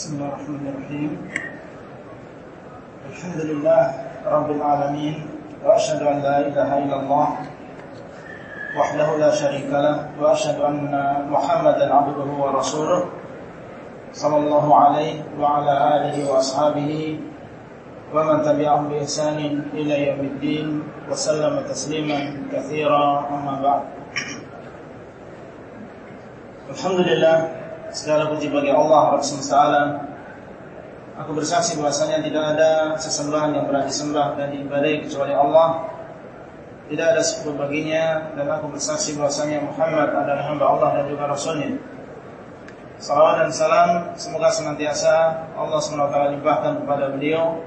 بسم الله الرحمن الرحيم. الحمد لله رب العالمين وأشهد أن لا إله إلا الله وحده لا شريك له وأشهد أن محمدا عبده ورسوله صلى الله عليه وعلى آله وأصحابه ومن تبعهم بإحسان إلى يوم الدين وسلم تسليما كثيرا أما بعد. Alhamdulillah Segala puji bagi Allah Rabb semesta alam. Aku bersaksi bahwasanya tidak ada sesembahan yang berhak disembah dan diibadai kecuali Allah. Tidak ada sekutu baginya Dan aku bersaksi bahwasanya Muhammad adalah hamba Allah dan juga Rasulnya. Salawat dan salam Semoga senantiasa Allah SWT limpahkan kepada beliau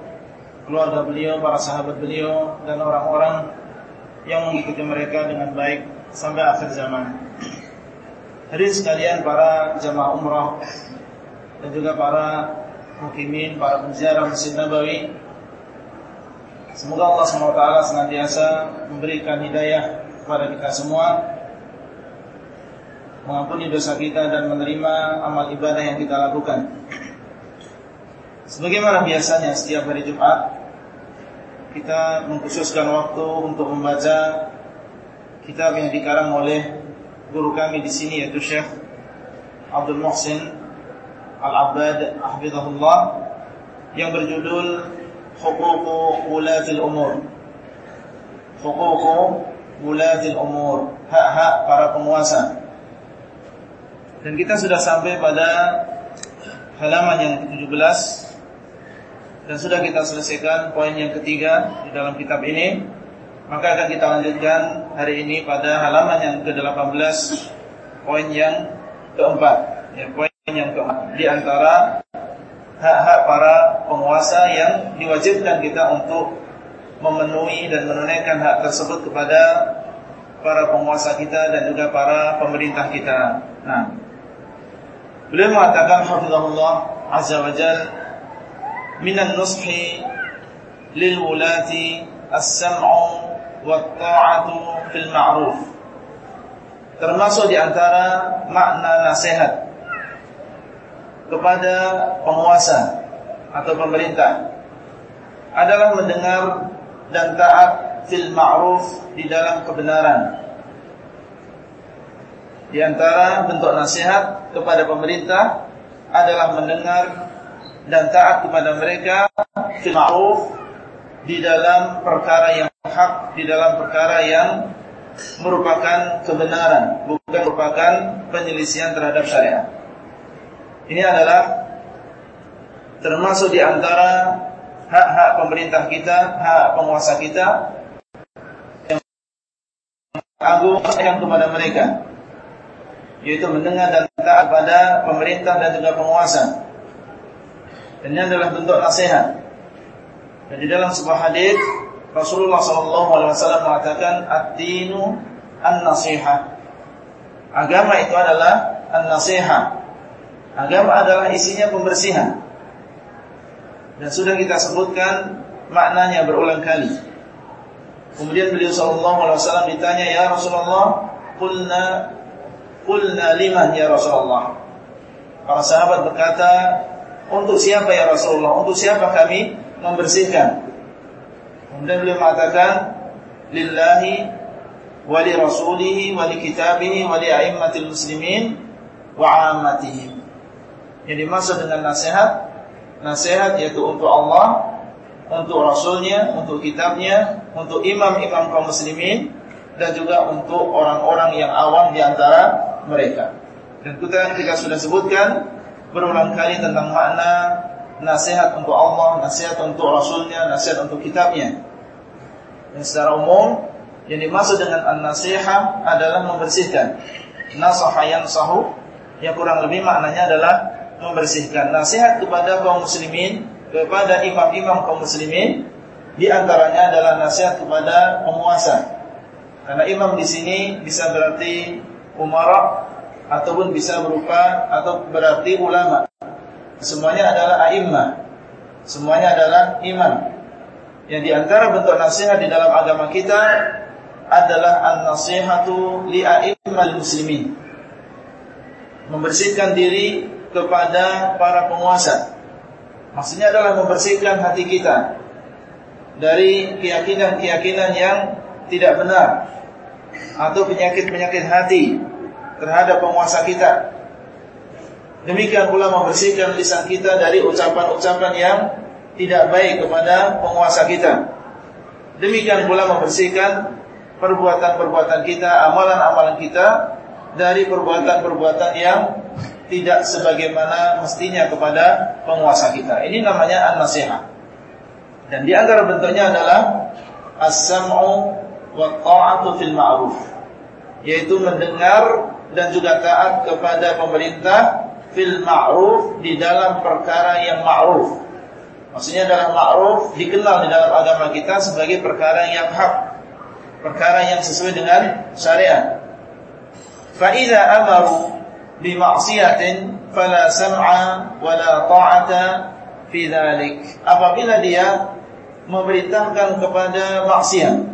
Keluarga beliau, para sahabat beliau Dan orang-orang yang mengikuti mereka dengan baik Sampai akhir zaman Hadirin sekalian para jamaah umrah dan juga para mukimin, para penziarah Masjid Nabawi. Semoga Allah SWT senantiasa memberikan hidayah kepada kita semua Mengampuni dosa kita dan menerima amal ibadah yang kita lakukan Sebagaimana biasanya setiap hari Jumat Kita mengkhususkan waktu untuk membaca Kitab yang dikarang oleh guru kami di sini yaitu Syekh Abdul Muhsin Al-Abbad Hafizahullah yang berjudul Huququ Wulatil Umur. Huququ Wulatil Umur. Hak-hak para penguasa. Dan kita sudah sampai pada halaman yang ke-17 Dan sudah kita selesaikan poin yang ketiga di dalam kitab ini maka akan kita lanjutkan hari ini pada halaman yang ke-18 Poin yang keempat. Ya, Poin yang keempat. Di antara hak-hak para penguasa yang diwajibkan kita untuk Memenuhi dan menunaikan hak tersebut kepada Para penguasa kita dan juga para pemerintah kita. Nah Beliau mengatakan Hafizahullah Azza wa Jal Minan nushi Lil wulati As-sam'u Watta'atu fil ma'ruf. Termasuk di antara makna nasihat Kepada penguasa Atau pemerintah Adalah mendengar dan taat fil ma'ruf Di dalam kebenaran. Di antara bentuk nasihat kepada pemerintah Adalah mendengar dan taat kepada mereka Fil ma'ruf Di dalam perkara yang hak di dalam perkara yang merupakan kebenaran, bukan merupakan penyelisihan terhadap syariat. Ini adalah termasuk di antara hak-hak pemerintah kita, hak penguasa kita yang agung yang kepada mereka yaitu mendengar dan taat kepada pemerintah dan juga penguasa. Dan ini adalah bentuk nasihat. Dan di dalam sebuah hadis Rasulullah SAW mengatakan ad-dinu an-nasihah. Agama itu adalah an-nasihah. Agama adalah isinya pembersihan. Dan sudah kita sebutkan maknanya berulang kali. Kemudian beliau SAW ditanya, Ya Rasulullah, Qulna, Qulna liman ya Rasulullah. Para sahabat berkata, Untuk siapa ya Rasulullah? Untuk siapa kami membersihkan? Kemudian beliau mengatakan lillahi wa li rasulihi wa li kitabihi wa li a'immatil muslimin wa 'ammatihim. Yang dimaksud dengan nasihat nasihat yaitu untuk Allah, untuk rasulnya, untuk kitabnya, untuk imam-imam kaum muslimin dan juga untuk orang-orang yang awam di antara mereka. Dan kita ketika sudah sebutkan berulang kali tentang makna nasihat untuk Allah, nasihat untuk Rasulnya, nasihat untuk kitabnya. Yang secara umum yang dimaksud dengan an-nasihah adalah membersihkan. Nasaha yang sahu yang kurang lebih maknanya adalah membersihkan. Nasihat kepada kaum muslimin, kepada imam-imam kaum muslimin di antaranya adalah nasihat kepada penguasa. Karena imam di sini bisa berarti umara ataupun bisa berupa atau berarti ulama. Semuanya adalah a'immah. Semuanya adalah imam. Yang di antara bentuk nasihat di dalam agama kita adalah an-nasihatu li'a'immal muslimin. Membersihkan diri kepada para penguasa. Maksudnya adalah membersihkan hati kita dari keyakinan-keyakinan yang tidak benar atau penyakit-penyakit hati terhadap penguasa kita. Demikian pula membersihkan lisan kita dari ucapan-ucapan yang tidak baik kepada penguasa kita. Demikian pula membersihkan perbuatan-perbuatan kita, amalan-amalan kita dari perbuatan-perbuatan yang tidak sebagaimana mestinya kepada penguasa kita. Ini namanya an-nasihat. Dan di antara bentuknya adalah as-sam'u wa ta'atu fil ma'ruf. Yaitu mendengar dan juga taat kepada pemerintah fil ma'ruf di dalam perkara yang ma'ruf. Maksudnya dalam ma'ruf dikenal di dalam agama kita sebagai perkara yang hak. Perkara yang sesuai dengan syariat. Fa amaru bi ma'siyatin fala sam'a wala ta'ata fi dhalik. Apabila dia memerintahkan kepada maksiat.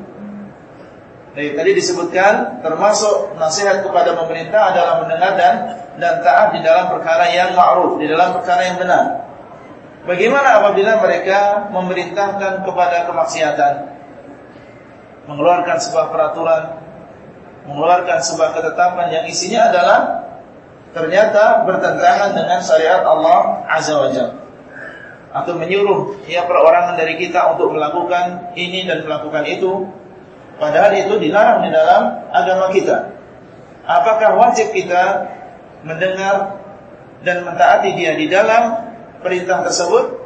Jadi tadi disebutkan termasuk nasihat kepada pemerintah adalah mendengar dan dan taat di dalam perkara yang ma'ruf, di dalam perkara yang benar. Bagaimana apabila mereka memerintahkan kepada kemaksiatan? Mengeluarkan sebuah peraturan, mengeluarkan sebuah ketetapan yang isinya adalah ternyata bertentangan dengan syariat Allah Azza wa Jalla atau menyuruh ya perorangan dari kita untuk melakukan ini dan melakukan itu padahal itu dilarang di dalam agama kita. Apakah wajib kita mendengar dan mentaati dia di dalam perintah tersebut?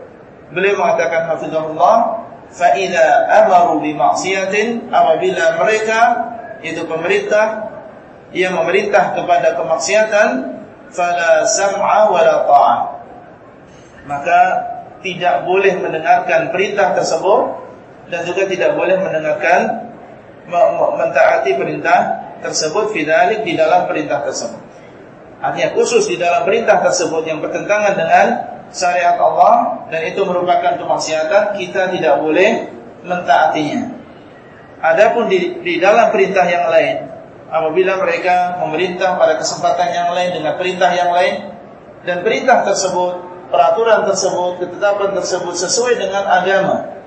Beliau mengatakan hafizahullah fa idza amaru bi apabila mereka yaitu pemerintah yang memerintah kepada kemaksiatan fala sam'a wala ta'ah. Maka tidak boleh mendengarkan perintah tersebut dan juga tidak boleh mendengarkan mentaati perintah tersebut fidalik di dalam perintah tersebut. Artinya khusus di dalam perintah tersebut yang bertentangan dengan syariat Allah dan itu merupakan kemaksiatan, kita tidak boleh mentaatinya. Adapun di, di dalam perintah yang lain, apabila mereka memerintah pada kesempatan yang lain dengan perintah yang lain dan perintah tersebut peraturan tersebut, ketetapan tersebut sesuai dengan agama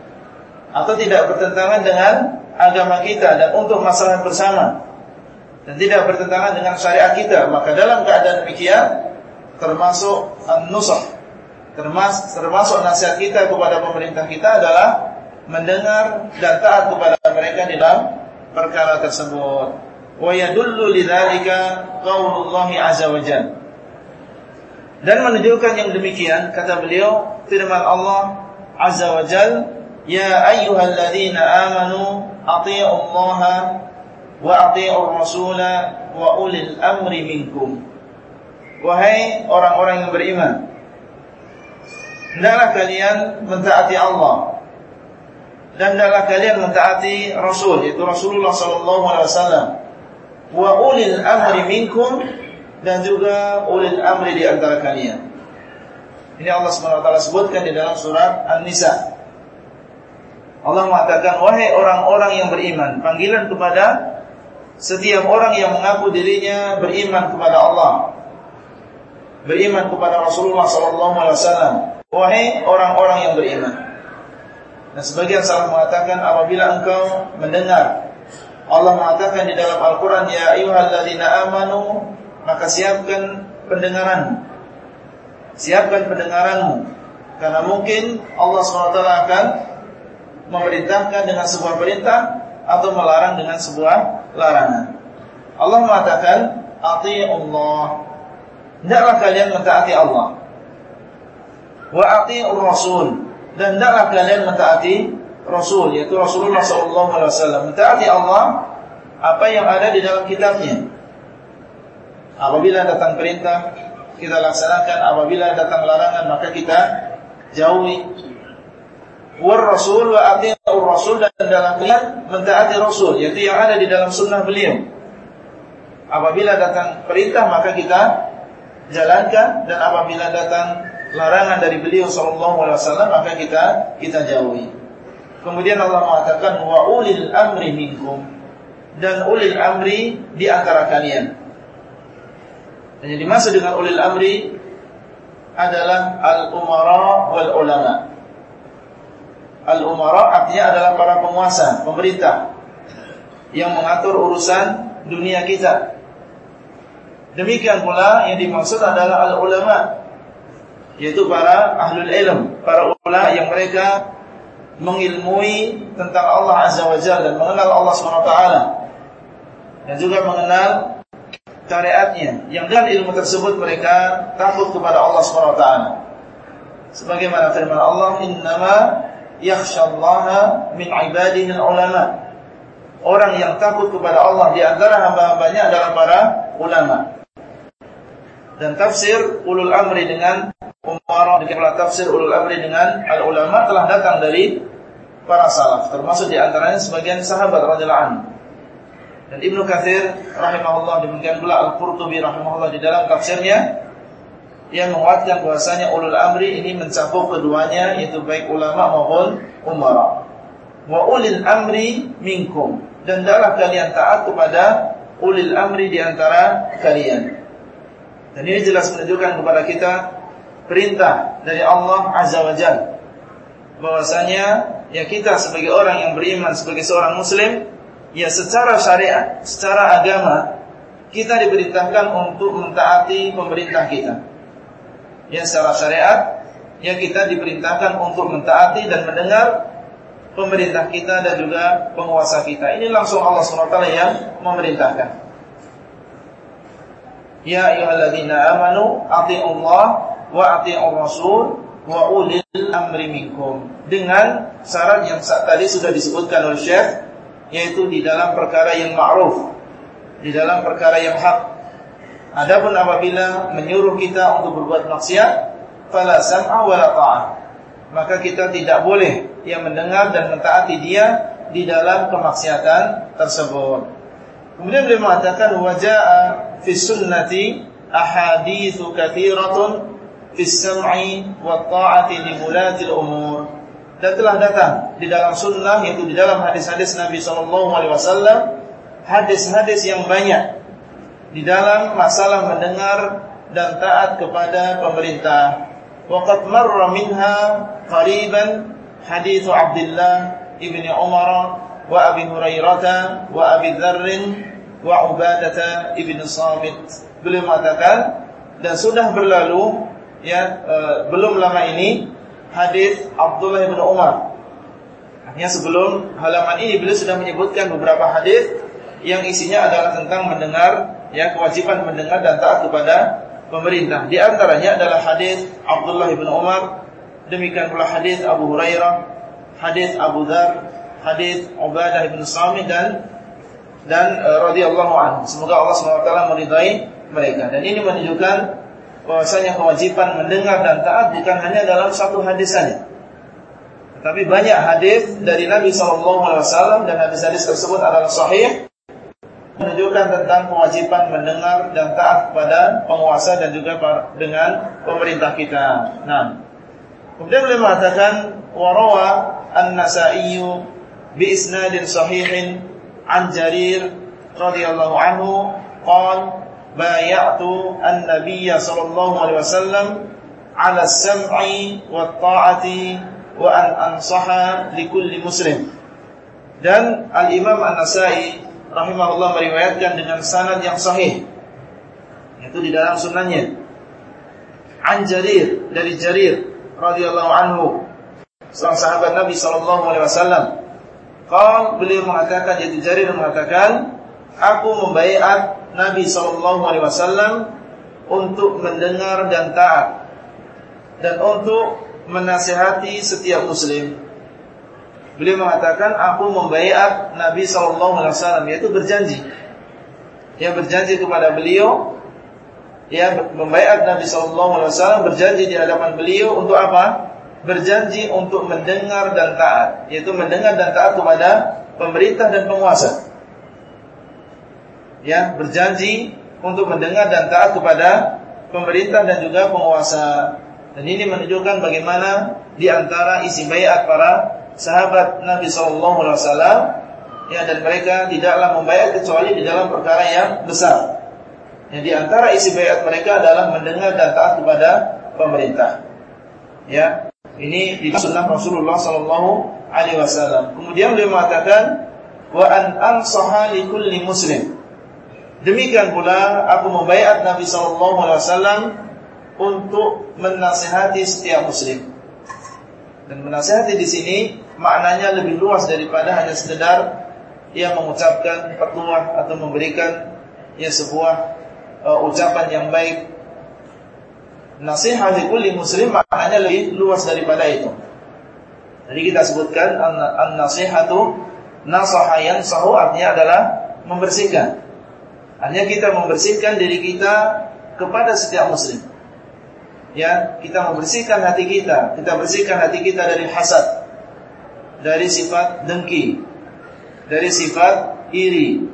atau tidak bertentangan dengan agama kita dan untuk masalah bersama dan tidak bertentangan dengan syariat kita, maka dalam keadaan demikian termasuk an-nusah termasuk termasuk nasihat kita kepada pemerintah kita adalah mendengar dan taat kepada mereka di dalam perkara tersebut. Wa yadullu lidzalika qaulullahi azza dan menunjukkan yang demikian kata beliau firman Allah Azza wa Jal Ya ayyuhalladzina amanu wa ati'u Rasula wa ulil amri minkum Wahai orang-orang yang beriman Hendaklah kalian mentaati Allah dan hendaklah kalian mentaati Rasul yaitu Rasulullah wasallam wa ulil amri minkum dan juga ulil amri di antara kalian. Ini Allah SWT sebutkan di dalam surat An-Nisa. Allah mengatakan, wahai orang-orang yang beriman, panggilan kepada setiap orang yang mengaku dirinya beriman kepada Allah, beriman kepada Rasulullah SAW. Wahai orang-orang yang beriman. Dan sebagian salah mengatakan apabila engkau mendengar Allah mengatakan di dalam Al-Quran Ya ayuhalladzina amanu maka siapkan pendengaran. Siapkan pendengaranmu. Karena mungkin Allah SWT akan memerintahkan dengan sebuah perintah atau melarang dengan sebuah larangan. Allah mengatakan, Allah. Hendaklah kalian mentaati Allah. Wa ati'ur Rasul. Dan hendaklah kalian mentaati Rasul, yaitu Rasulullah SAW. Mentaati Allah apa yang ada di dalam kitabnya. Apabila datang perintah kita laksanakan, apabila datang larangan maka kita jauhi. War Rasul wa atiur Rasul dan dalam kalian mentaati Rasul, yaitu yang ada di dalam sunnah beliau. Apabila datang perintah maka kita jalankan dan apabila datang larangan dari beliau sallallahu alaihi wasallam maka kita kita jauhi. Kemudian Allah mengatakan wa ulil amri minkum dan ulil amri di antara kalian. Dan yang dimaksud dengan ulil amri adalah al-umara wal ulama. Al-umara artinya adalah para penguasa, pemerintah yang mengatur urusan dunia kita. Demikian pula yang dimaksud adalah al-ulama yaitu para ahlul ilm, para ulama yang mereka mengilmui tentang Allah Azza wa Jalla dan mengenal Allah SWT dan juga mengenal syariatnya yang dengan ilmu tersebut mereka takut kepada Allah SWT sebagaimana firman Allah innama yakhshallaha min ibadihi ulama. Orang yang takut kepada Allah di antara hamba-hambanya adalah para ulama. Dan tafsir ulul amri dengan umara dengan tafsir ulul amri dengan al ulama telah datang dari para salaf termasuk di antaranya sebagian sahabat radhiyallahu anhu. Dan Ibnu Katsir rahimahullah demikian pula Al-Qurtubi rahimahullah di dalam tafsirnya yang menguatkan bahwasanya ulul amri ini mencakup keduanya yaitu baik ulama maupun umara. Wa ulil amri minkum dan dalam kalian taat kepada ulil amri di antara kalian. Dan ini jelas menunjukkan kepada kita perintah dari Allah Azza wa Jalla bahwasanya ya kita sebagai orang yang beriman sebagai seorang muslim ya secara syariat, secara agama kita diperintahkan untuk mentaati pemerintah kita. Ya secara syariat ya kita diperintahkan untuk mentaati dan mendengar pemerintah kita dan juga penguasa kita. Ini langsung Allah SWT yang memerintahkan. Ya ayyuhalladzina amanu Allah wa atii'ur rasul wa ulil amri minkum. Dengan syarat yang tadi sudah disebutkan oleh Syekh yaitu di dalam perkara yang ma'ruf, di dalam perkara yang hak. Adapun apabila menyuruh kita untuk berbuat maksiat, fala sam'a wala ta'ah. Maka kita tidak boleh yang mendengar dan mentaati dia di dalam kemaksiatan tersebut. Kemudian beliau mengatakan waja'a fi sunnati ahaditsu katsiratun fi sam'i wa ta'ati li mulatil umur dan telah datang di dalam sunnah yaitu di dalam hadis-hadis Nabi Shallallahu Alaihi Wasallam hadis-hadis yang banyak di dalam masalah mendengar dan taat kepada pemerintah. Waqad marra minha qariban hadis Abdullah ibni Umar wa Abi Hurairah wa Abi Dzar wa Ubadah ibn Samit. Beliau mengatakan dan sudah berlalu ya e, belum lama ini hadis Abdullah bin Umar. Artinya sebelum halaman ini beliau sudah menyebutkan beberapa hadis yang isinya adalah tentang mendengar ya kewajiban mendengar dan taat kepada pemerintah. Di antaranya adalah hadis Abdullah bin Umar, demikian pula hadis Abu Hurairah, hadis Abu Dzar, hadis Ubadah bin Samit dan dan uh, radhiyallahu anhu. Semoga Allah SWT meridai mereka. Dan ini menunjukkan bahwasanya kewajiban mendengar dan taat bukan hanya dalam satu hadis saja. Tetapi banyak hadis dari Nabi SAW dan hadis-hadis tersebut adalah sahih menunjukkan tentang kewajiban mendengar dan taat kepada penguasa dan juga dengan pemerintah kita. Nah, kemudian beliau mengatakan warawa an-Nasa'i bi isnadin sahihin an Jarir radhiyallahu anhu qala bayatu an-nabiy sallallahu alaihi wasallam ala as-sam'i wat-ta'ati wa an ansaha likulli muslim. Dan Al-Imam An-Nasai rahimahullah meriwayatkan dengan sanad yang sahih yaitu di dalam sunannya An Jarir dari Jarir radhiyallahu anhu seorang sahabat Nabi sallallahu alaihi wasallam. Beliau mengatakan yaitu Jarir mengatakan aku membaiat Nabi Shallallahu Alaihi Wasallam untuk mendengar dan taat dan untuk menasihati setiap muslim. Beliau mengatakan aku membaiat Nabi Shallallahu Alaihi Wasallam yaitu berjanji. Yang berjanji kepada beliau, ya membaiat Nabi Shallallahu Alaihi Wasallam berjanji di hadapan beliau untuk apa? Berjanji untuk mendengar dan taat, yaitu mendengar dan taat kepada pemerintah dan penguasa ya berjanji untuk mendengar dan taat kepada pemerintah dan juga penguasa. Dan ini menunjukkan bagaimana di antara isi bayat para sahabat Nabi sallallahu alaihi wasallam ya dan mereka tidaklah membayar kecuali di dalam perkara yang besar. Yang di antara isi bayat mereka adalah mendengar dan taat kepada pemerintah. Ya, ini di sunnah Rasulullah sallallahu alaihi wasallam. Kemudian beliau mengatakan wa an ansaha li kulli muslim. Demikian pula aku membaiat Nabi sallallahu alaihi wasallam untuk menasihati setiap muslim. Dan menasihati di sini maknanya lebih luas daripada hanya sekedar ia mengucapkan petua atau memberikan ya sebuah uh, ucapan yang baik. Nasihat kulli muslim maknanya lebih luas daripada itu. Jadi kita sebutkan an-nasihatu nasaha yansahu artinya adalah membersihkan. Artinya kita membersihkan diri kita kepada setiap muslim. Ya, kita membersihkan hati kita, kita bersihkan hati kita dari hasad, dari sifat dengki, dari sifat iri,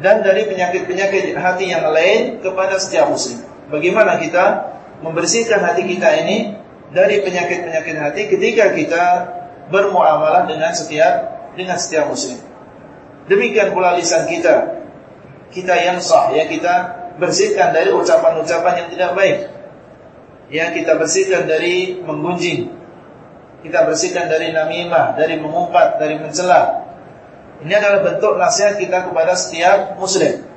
dan dari penyakit-penyakit hati yang lain kepada setiap muslim. Bagaimana kita membersihkan hati kita ini dari penyakit-penyakit hati ketika kita bermuamalah dengan setiap dengan setiap muslim. Demikian pula lisan kita. Kita yang sah ya kita bersihkan dari ucapan-ucapan yang tidak baik. Ya kita bersihkan dari menggunjing. Kita bersihkan dari namimah, dari mengumpat, dari mencela, ini adalah bentuk nasihat kita kepada setiap muslim.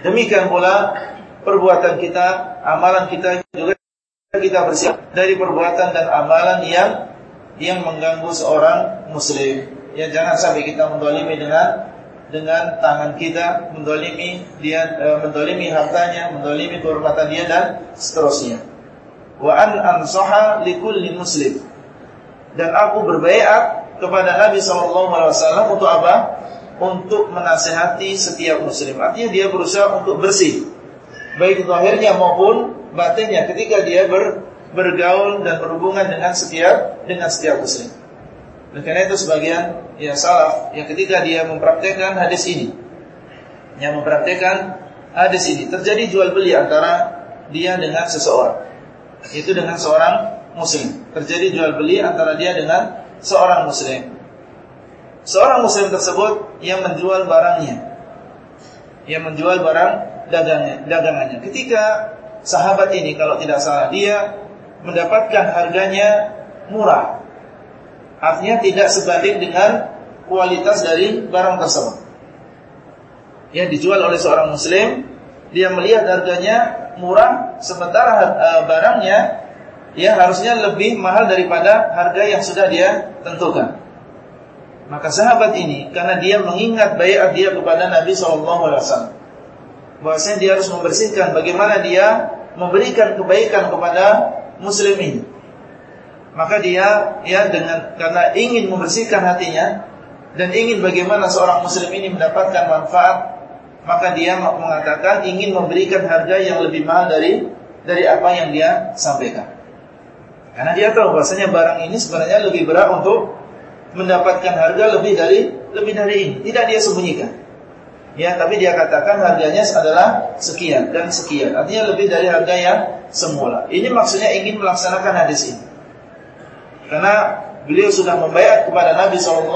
Demikian pula perbuatan kita, amalan kita juga kita bersih dari perbuatan dan amalan yang yang mengganggu seorang muslim. Ya jangan sampai kita mendolimi dengan dengan tangan kita, mendolimi dia, e, mendolimi hartanya, mendolimi kehormatan dia dan seterusnya. Wa an ansaha likulli muslim. Dan aku berbaiat kepada Nabi SAW untuk apa? Untuk menasehati setiap muslim. Artinya dia berusaha untuk bersih. Baik zahirnya maupun batinnya ketika dia ber, bergaul dan berhubungan dengan setiap dengan setiap muslim. Dan karena itu sebagian ya salaf yang ketika dia mempraktekkan hadis ini yang mempraktekkan hadis ini terjadi jual beli antara dia dengan seseorang itu dengan seorang muslim terjadi jual beli antara dia dengan seorang muslim. Seorang muslim tersebut yang menjual barangnya. Yang menjual barang dagangnya, dagangannya. Ketika sahabat ini kalau tidak salah dia mendapatkan harganya murah. Artinya tidak sebanding dengan kualitas dari barang tersebut. Yang dijual oleh seorang muslim, dia melihat harganya murah sementara uh, barangnya ya harusnya lebih mahal daripada harga yang sudah dia tentukan. Maka sahabat ini karena dia mengingat bayat dia kepada Nabi SAW, bahwasanya dia harus membersihkan bagaimana dia memberikan kebaikan kepada muslim ini. Maka dia ya dengan karena ingin membersihkan hatinya dan ingin bagaimana seorang muslim ini mendapatkan manfaat, maka dia mengatakan ingin memberikan harga yang lebih mahal dari dari apa yang dia sampaikan. Karena dia tahu bahasanya barang ini sebenarnya lebih berat untuk mendapatkan harga lebih dari lebih dari ini. Tidak dia sembunyikan. Ya, tapi dia katakan harganya adalah sekian dan sekian. Artinya lebih dari harga yang semula. Ini maksudnya ingin melaksanakan hadis ini. Karena beliau sudah membayar kepada Nabi SAW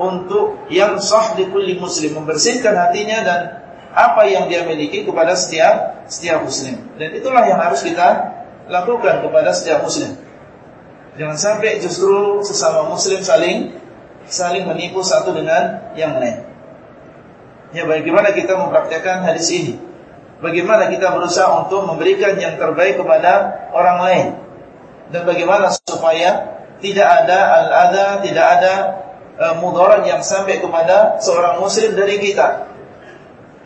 untuk yang sah di kulli muslim, membersihkan hatinya dan apa yang dia miliki kepada setiap setiap muslim. Dan itulah yang harus kita lakukan kepada setiap muslim. Jangan sampai justru sesama muslim saling saling menipu satu dengan yang lain. Ya bagaimana kita mempraktekkan hadis ini? Bagaimana kita berusaha untuk memberikan yang terbaik kepada orang lain? Dan bagaimana supaya tidak ada al-adha, tidak ada e, mudarat yang sampai kepada seorang muslim dari kita.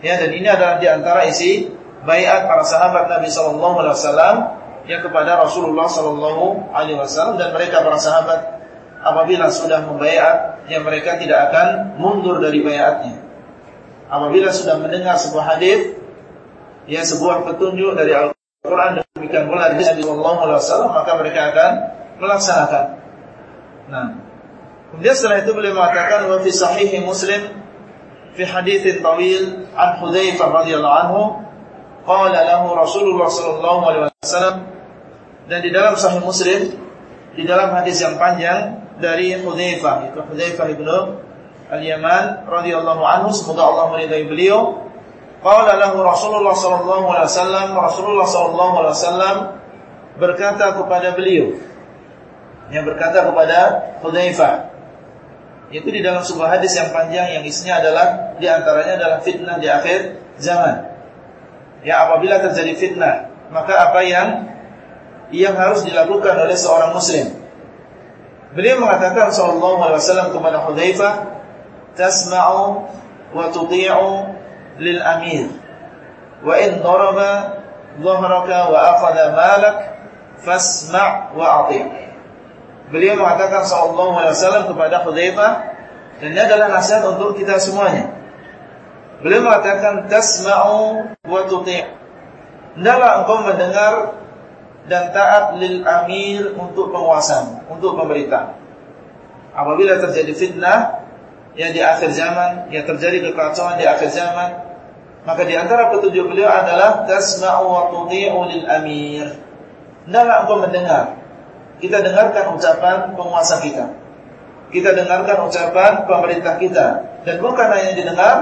Ya dan ini adalah di antara isi bayat para sahabat Nabi sallallahu alaihi wasallam yang kepada Rasulullah Sallallahu Alaihi Wasallam dan mereka para sahabat apabila sudah membayar yang mereka tidak akan mundur dari bayatnya. Apabila sudah mendengar sebuah hadis, ya sebuah petunjuk dari Al-Quran demikian pula dari Sallallahu Alaihi Wasallam maka mereka akan melaksanakan. Nah, kemudian setelah itu beliau mengatakan wa fi sahih Muslim fi haditsin tawil an Hudzaifah radhiyallahu anhu qala lahu Rasulullah sallallahu alaihi wasallam dan di dalam Sahih Muslim di dalam hadis yang panjang dari Hudzaifah itu Hudzaifah ibnu Al-Yaman radhiyallahu anhu semoga Allah meridai beliau Qala lahu Rasulullah wasallam, Rasulullah sallallahu berkata kepada beliau. Yang berkata kepada Hudzaifah. Itu di dalam sebuah hadis yang panjang yang isinya adalah di antaranya adalah fitnah di akhir zaman. Ya apabila terjadi fitnah, maka apa yang yang harus dilakukan oleh seorang muslim? Beliau mengatakan sallallahu alaihi wasallam kepada Hudzaifah, "Tasma'u wa tuti'u lil amir wa in daraba dhahraka wa akhadha malak fasma' wa ati'. Beliau mengatakan sallallahu alaihi wasallam kepada Hudzaifah dan ini adalah nasihat untuk kita semuanya. Beliau mengatakan tasma'u wa tuti'. Hendaklah engkau mendengar dan taat lil amir untuk penguasa, untuk pemerintah. Apabila terjadi fitnah yang di akhir zaman, yang terjadi kekacauan di akhir zaman, maka di antara petunjuk beliau adalah tasma'u wa tuti'u lil amir. Hendaklah engkau mendengar. Kita dengarkan ucapan penguasa kita. Kita dengarkan ucapan pemerintah kita. Dan bukan hanya didengar,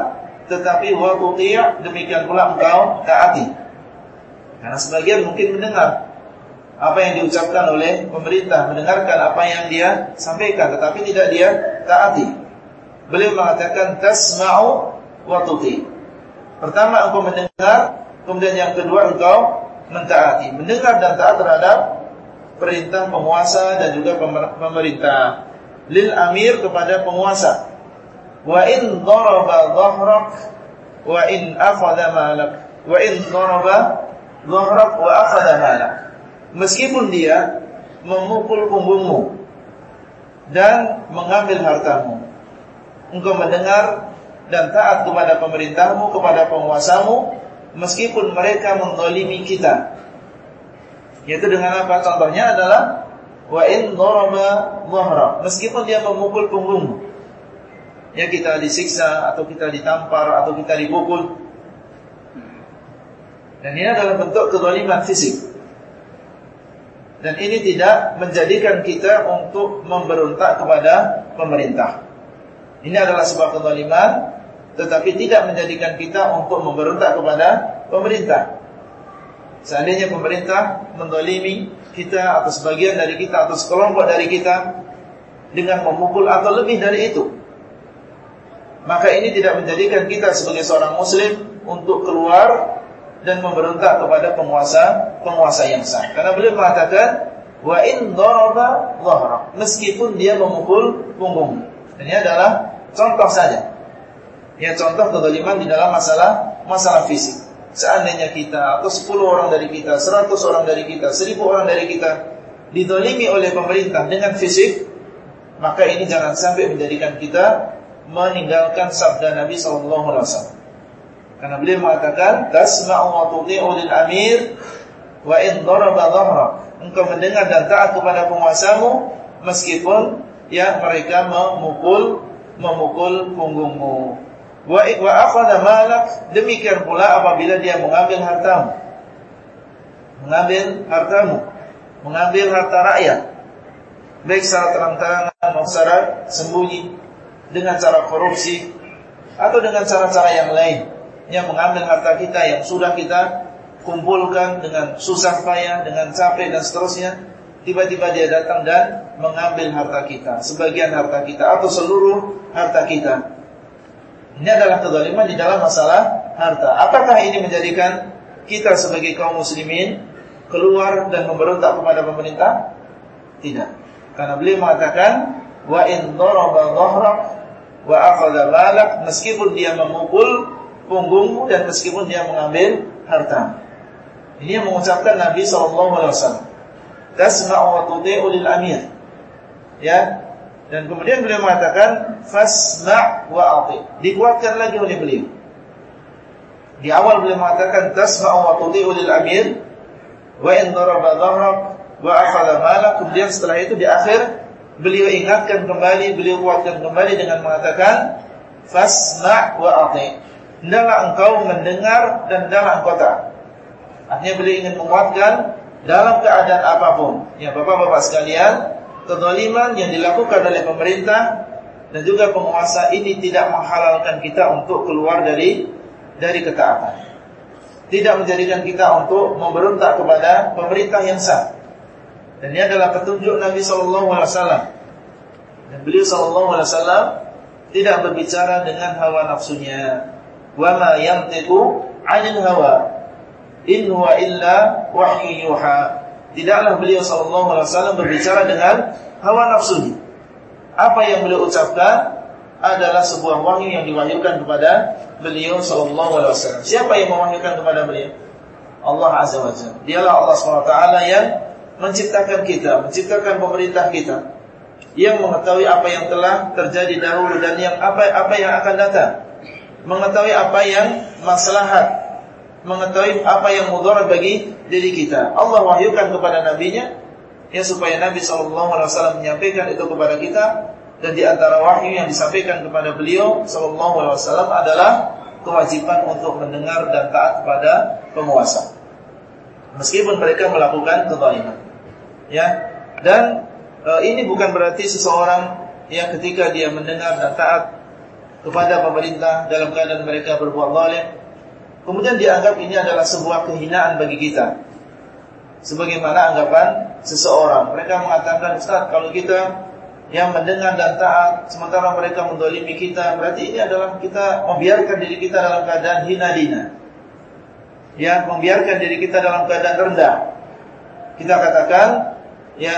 tetapi wa tuti' demikian pula engkau taati. Karena sebagian mungkin mendengar apa yang diucapkan oleh pemerintah, mendengarkan apa yang dia sampaikan, tetapi tidak dia taati. Beliau mengatakan tasma'u wa tuti'. Pertama engkau mendengar, kemudian yang kedua engkau mentaati. Mendengar dan taat terhadap perintah penguasa dan juga pemerintah. Lil amir kepada penguasa. Wa in daraba dhahrak wa in akhadha malak. Wa in daraba dhahrak wa akhadha malak. Meskipun dia memukul punggungmu dan mengambil hartamu. Engkau mendengar dan taat kepada pemerintahmu, kepada penguasamu, meskipun mereka mendolimi kita. Yaitu dengan apa? Contohnya adalah wa in daraba dhahra, meskipun dia memukul punggungmu. Ya kita disiksa atau kita ditampar atau kita dipukul. Dan ini adalah bentuk kezaliman fisik. Dan ini tidak menjadikan kita untuk memberontak kepada pemerintah. Ini adalah sebuah kezaliman tetapi tidak menjadikan kita untuk memberontak kepada pemerintah. Seandainya pemerintah mendolimi kita atau sebagian dari kita atau sekelompok dari kita dengan memukul atau lebih dari itu, maka ini tidak menjadikan kita sebagai seorang muslim untuk keluar dan memberontak kepada penguasa penguasa yang sah. Karena beliau mengatakan wa in daraba dhahra, meskipun dia memukul punggung. Ini adalah contoh saja. Ya contoh kezaliman di dalam masalah masalah fisik. Seandainya kita atau 10 orang dari kita, 100 orang dari kita, 1000 orang dari kita didolimi oleh pemerintah dengan fisik, maka ini jangan sampai menjadikan kita meninggalkan sabda Nabi wasallam. Karena beliau mengatakan, "Tasma'u wa tuti'u lil amir wa in daraba dhahrak." Engkau mendengar dan taat kepada penguasamu meskipun ya mereka memukul memukul punggungmu. Wa wa akhadha malak demikian pula apabila dia mengambil hartamu. Mengambil hartamu, mengambil harta rakyat. Baik secara terang-terangan maupun secara sembunyi dengan cara korupsi atau dengan cara-cara yang lain yang mengambil harta kita yang sudah kita kumpulkan dengan susah payah, dengan capek dan seterusnya, tiba-tiba dia datang dan mengambil harta kita, sebagian harta kita atau seluruh harta kita. Ini adalah kezaliman di dalam masalah harta. Apakah ini menjadikan kita sebagai kaum muslimin keluar dan memberontak kepada pemerintah? Tidak. Karena beliau mengatakan wa in daraba dhahrak wa akhadha malak meskipun dia memukul punggungmu dan meskipun dia mengambil harta. Ini yang mengucapkan Nabi wasallam. Tasma'u wa tuti'u lil amir. Ya, dan kemudian beliau mengatakan fasma' wa ati. Dikuatkan lagi oleh beliau. Di awal beliau mengatakan tasma'u wa tuti'u lil amir wa in daraba dhahrak wa akhadha malak. Kemudian setelah itu di akhir beliau ingatkan kembali, beliau kuatkan kembali dengan mengatakan fasma' wa ati. Hendaklah engkau mendengar dan hendaklah engkau. Artinya beliau ingin menguatkan dalam keadaan apa pun. Ya Bapak-bapak sekalian, kezaliman yang dilakukan oleh pemerintah dan juga penguasa ini tidak menghalalkan kita untuk keluar dari dari ketaatan. Tidak menjadikan kita untuk memberontak kepada pemerintah yang sah. Dan ini adalah petunjuk Nabi wasallam. Dan beliau wasallam tidak berbicara dengan hawa nafsunya. Wa ma yantiqu 'anil hawa. In huwa illa wahyu yuha. Tidaklah beliau sallallahu alaihi wasallam berbicara dengan hawa nafsunya. Apa yang beliau ucapkan adalah sebuah wahyu yang diwahyukan kepada beliau sallallahu alaihi wasallam. Siapa yang mewahyukan kepada beliau? Allah azza wa jalla. Dialah Allah SWT yang menciptakan kita, menciptakan pemerintah kita, yang mengetahui apa yang telah terjadi dahulu dan yang apa apa yang akan datang, mengetahui apa yang maslahat, mengetahui apa yang mudarat bagi diri kita. Allah wahyukan kepada nabinya ya supaya Nabi sallallahu alaihi wasallam menyampaikan itu kepada kita dan di antara wahyu yang disampaikan kepada beliau sallallahu alaihi wasallam adalah kewajiban untuk mendengar dan taat kepada penguasa. Meskipun mereka melakukan kezaliman. Ya. Dan e, ini bukan berarti seseorang yang ketika dia mendengar dan taat kepada pemerintah dalam keadaan mereka berbuat zalim, kemudian dianggap ini adalah sebuah kehinaan bagi kita. Sebagaimana anggapan seseorang. Mereka mengatakan, Ustaz, kalau kita yang mendengar dan taat sementara mereka mendolimi kita berarti ini adalah kita membiarkan diri kita dalam keadaan hina dina ya membiarkan diri kita dalam keadaan rendah kita katakan ya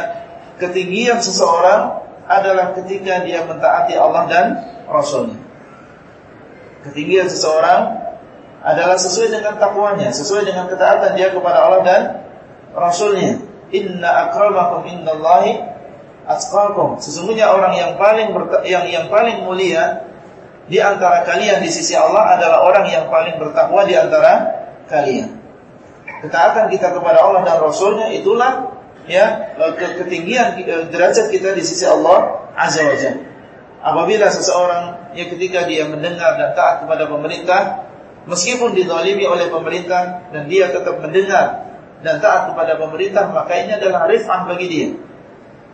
ketinggian seseorang adalah ketika dia mentaati Allah dan Rasulnya ketinggian seseorang adalah sesuai dengan takwanya sesuai dengan ketaatan dia kepada Allah dan Rasulnya inna akramakum indallahi atqakum. Sesungguhnya orang yang paling yang yang paling mulia di antara kalian di sisi Allah adalah orang yang paling bertakwa di antara kalian. Ketaatan kita kepada Allah dan Rasulnya itulah ya ketinggian e, derajat kita di sisi Allah Azza wa Jalla. Apabila seseorang ya ketika dia mendengar dan taat kepada pemerintah, meskipun dizalimi oleh pemerintah dan dia tetap mendengar dan taat kepada pemerintah, maka ini adalah rifah bagi dia.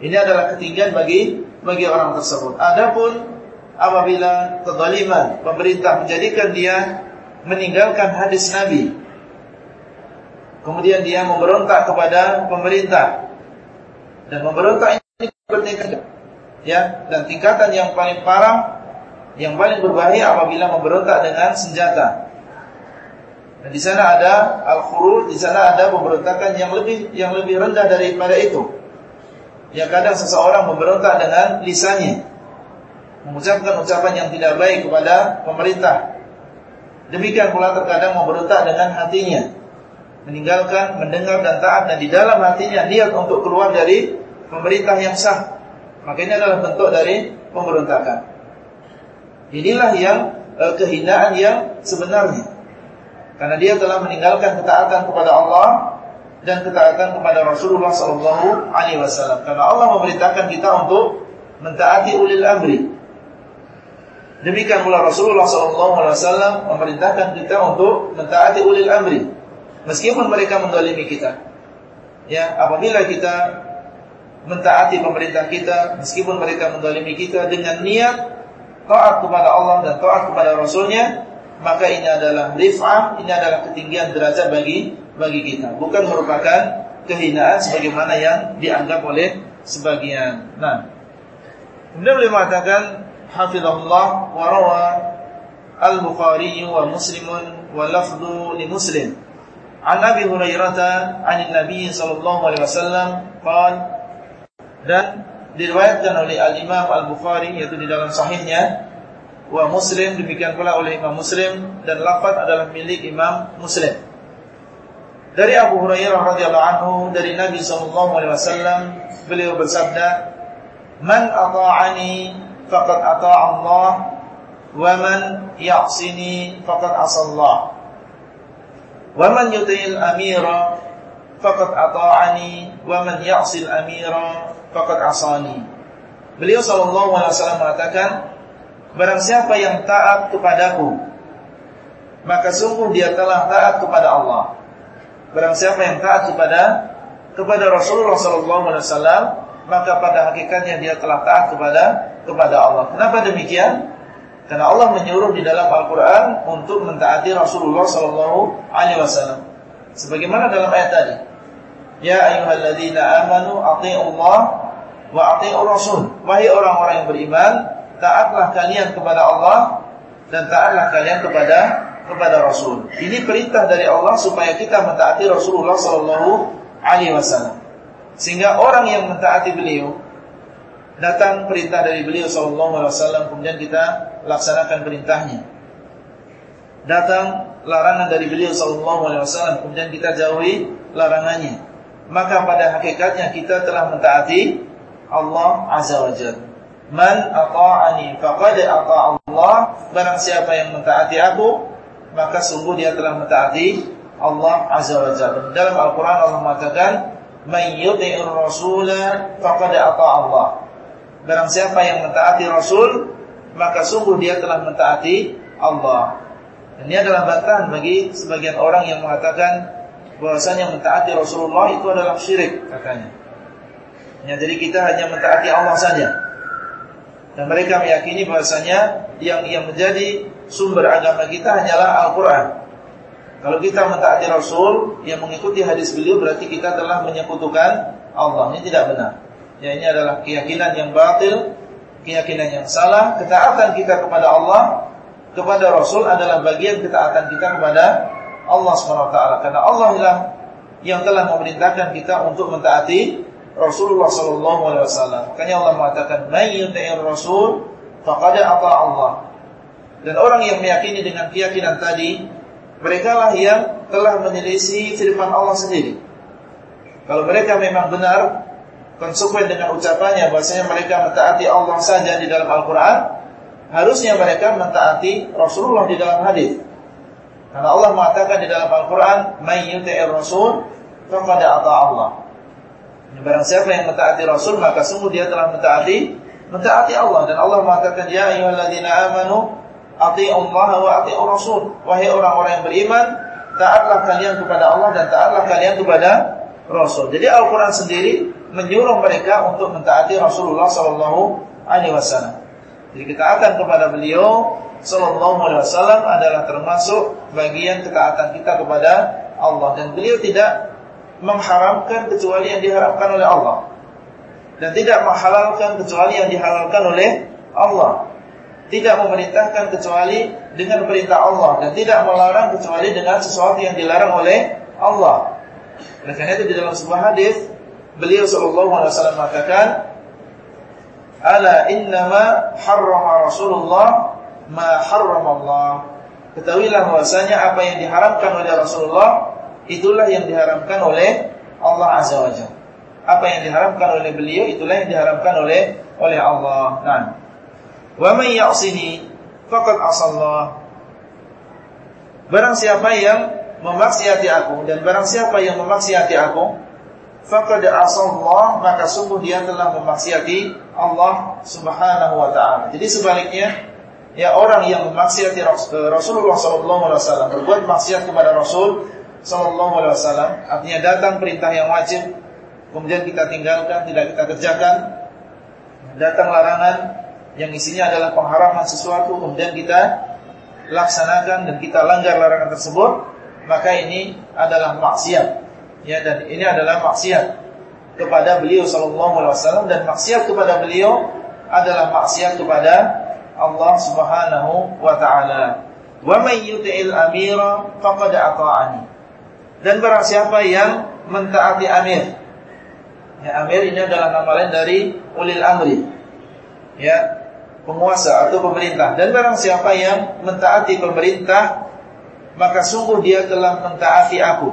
Ini adalah ketinggian bagi bagi orang tersebut. Adapun apabila kezaliman pemerintah menjadikan dia meninggalkan hadis Nabi, kemudian dia memberontak kepada pemerintah dan memberontak ini bertingkat ya dan tingkatan yang paling parah yang paling berbahaya apabila memberontak dengan senjata. Dan di sana ada al-khuruj, di sana ada pemberontakan yang lebih yang lebih rendah daripada itu. Ya kadang seseorang memberontak dengan lisannya Mengucapkan ucapan yang tidak baik kepada pemerintah Demikian pula terkadang memberontak dengan hatinya Meninggalkan, mendengar dan taat Dan di dalam hatinya niat untuk keluar dari pemerintah yang sah Maka ini adalah bentuk dari pemberontakan Inilah yang eh, kehinaan yang sebenarnya Karena dia telah meninggalkan ketaatan kepada Allah dan ketaatan kepada Rasulullah sallallahu alaihi wasallam. Karena Allah memerintahkan kita untuk mentaati ulil amri. Demikian pula Rasulullah sallallahu alaihi wasallam memerintahkan kita untuk mentaati ulil amri meskipun mereka mendolimi kita. Ya, apabila kita mentaati pemerintah kita meskipun mereka mendolimi kita dengan niat taat kepada Allah dan taat kepada Rasulnya, maka ini adalah rif'ah, ini adalah ketinggian derajat bagi bagi kita, bukan merupakan kehinaan sebagaimana yang dianggap oleh sebagian. Nah, kemudian beliau mengatakan hafizahullah wa rawa al-Bukhari wa Muslimun wa lafdhu li Muslim. An Abi Hurairah an Nabi sallallahu alaihi wasallam qala dan diriwayatkan oleh Al-Imam Al-Bukhari yaitu di dalam sahihnya wa Muslim demikian pula oleh Imam Muslim dan lafaz adalah milik Imam Muslim. Dari Abu Hurairah radhiyallahu anhu dari Nabi sallallahu alaihi wasallam beliau bersabda, "Man ata'ani faqad ata'a Allah wa man ya'sini faqad 'asa Allah. Wa man yuti'il amira faqad ata'ani wa man ya'sil amira faqad 'asani." Beliau sallallahu alaihi wasallam mengatakan, "Barang siapa yang taat kepadaku, maka sungguh dia telah taat kepada Allah." Barang siapa yang taat kepada kepada Rasulullah sallallahu alaihi wasallam, maka pada hakikatnya dia telah taat kepada kepada Allah. Kenapa demikian? Karena Allah menyuruh di dalam Al-Quran untuk mentaati Rasulullah Sallallahu Alaihi Wasallam. Sebagaimana dalam ayat tadi, Ya ayyuhalladzina amanu Allah wa rasul. Wahai orang-orang yang beriman, taatlah kalian kepada Allah dan taatlah kalian kepada kepada Rasul. Ini perintah dari Allah supaya kita mentaati Rasulullah Sallallahu Alaihi Wasallam. Sehingga orang yang mentaati beliau datang perintah dari beliau sallallahu alaihi wasallam kemudian kita laksanakan perintahnya. Datang larangan dari beliau sallallahu alaihi wasallam kemudian kita jauhi larangannya. Maka pada hakikatnya kita telah mentaati Allah azza wajalla. Man ata'ani faqad ata'a Allah. Barang siapa yang mentaati aku, maka sungguh dia telah mentaati Allah azza wajalla. Dalam Al-Qur'an Allah mengatakan, "Man yuti'ir rasula faqad ata'a Allah." Barang siapa yang mentaati Rasul Maka sungguh dia telah mentaati Allah Dan ini adalah bantahan bagi sebagian orang yang mengatakan bahwasanya mentaati Rasulullah itu adalah syirik katanya. Ya, jadi kita hanya mentaati Allah saja. Dan mereka meyakini bahwasanya yang yang menjadi sumber agama kita hanyalah Al-Qur'an. Kalau kita mentaati Rasul yang mengikuti hadis beliau berarti kita telah menyekutukan Allah. Ini tidak benar. Ya ini adalah keyakinan yang batil, keyakinan yang salah. Ketaatan kita kepada Allah, kepada Rasul adalah bagian ketaatan kita kepada Allah SWT. Karena Allah lah yang telah memerintahkan kita untuk mentaati Rasulullah SAW. Makanya Allah mengatakan, "May yuti'ir Rasul faqad ata Allah." Dan orang yang meyakini dengan keyakinan tadi, mereka lah yang telah menyelisih firman Allah sendiri. Kalau mereka memang benar konsekuen dengan ucapannya bahwasanya mereka mentaati Allah saja di dalam Al-Quran, harusnya mereka mentaati Rasulullah di dalam hadis. Karena Allah mengatakan di dalam Al-Quran, "May yuti'ir Rasul faqad ata Allah." Barang siapa yang mentaati Rasul, maka sungguh dia telah mentaati mentaati Allah dan Allah mengatakan, "Ya ayyuhalladzina amanu Allah wa ati'ur Rasul." Wahai orang-orang yang beriman, taatlah kalian kepada Allah dan taatlah kalian kepada Rasul. Jadi Al-Quran sendiri menyuruh mereka untuk mentaati Rasulullah Sallallahu Alaihi Wasallam. Jadi ketaatan kepada beliau Sallallahu Alaihi Wasallam adalah termasuk bagian ketaatan kita kepada Allah dan beliau tidak mengharamkan kecuali yang diharamkan oleh Allah dan tidak menghalalkan kecuali yang dihalalkan oleh Allah tidak memerintahkan kecuali dengan perintah Allah dan tidak melarang kecuali dengan sesuatu yang dilarang oleh Allah. Oleh karena itu di dalam sebuah hadis Beliau sallallahu alaihi wasallam mengatakan, "Ala innama harrama Rasulullah ma harrama Allah." Ketahuilah bahwasanya apa yang diharamkan oleh Rasulullah itulah yang diharamkan oleh Allah Azza wa Jalla. Apa yang diharamkan oleh beliau itulah yang diharamkan oleh oleh Allah. Nah. Wa man ya'sini faqad asallah. Barang siapa yang memaksiati aku dan barang siapa yang memaksiati aku faqad asallah maka sungguh dia telah memaksiati Allah Subhanahu wa taala. Jadi sebaliknya ya orang yang memaksiati Rasulullah sallallahu alaihi wasallam berbuat maksiat kepada Rasul sallallahu alaihi wasallam artinya datang perintah yang wajib kemudian kita tinggalkan tidak kita kerjakan datang larangan yang isinya adalah pengharaman sesuatu kemudian kita laksanakan dan kita langgar larangan tersebut maka ini adalah maksiat ya dan ini adalah maksiat kepada beliau sallallahu alaihi wasallam dan maksiat kepada beliau adalah maksiat kepada Allah Subhanahu wa taala. Yuti'il amira faqad ata'ani. Dan barang siapa yang mentaati amir. Ya, amir ini adalah nama lain dari ulil amri. Ya, penguasa atau pemerintah. Dan barang siapa yang mentaati pemerintah, maka sungguh dia telah mentaati aku.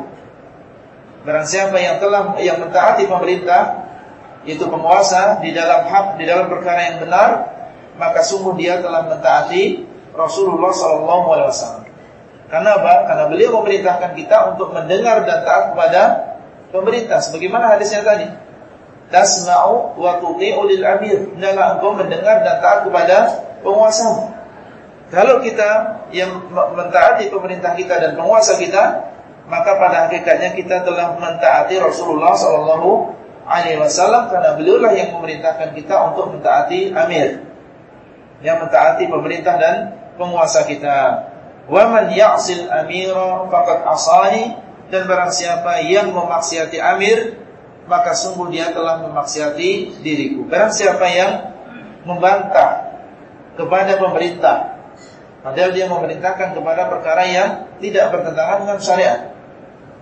Barang siapa yang telah yang mentaati pemerintah itu penguasa di dalam hak di dalam perkara yang benar, maka sungguh dia telah mentaati Rasulullah sallallahu alaihi wasallam. Karena apa? Karena beliau memerintahkan kita untuk mendengar dan taat kepada pemerintah sebagaimana hadisnya tadi. Tasma'u wa tuti'u lil amir. Hendaklah engkau mendengar dan taat kepada penguasa. Kalau kita yang mentaati pemerintah kita dan penguasa kita, maka pada hakikatnya kita telah mentaati Rasulullah sallallahu alaihi wasallam karena beliaulah yang memerintahkan kita untuk mentaati amir. yang mentaati pemerintah dan penguasa kita. Wa man ya'sil amira faqad asani dan barang siapa yang memaksiati amir maka sungguh dia telah memaksiati diriku. Barang siapa yang membantah kepada pemerintah padahal dia memerintahkan kepada perkara yang tidak bertentangan dengan syariat.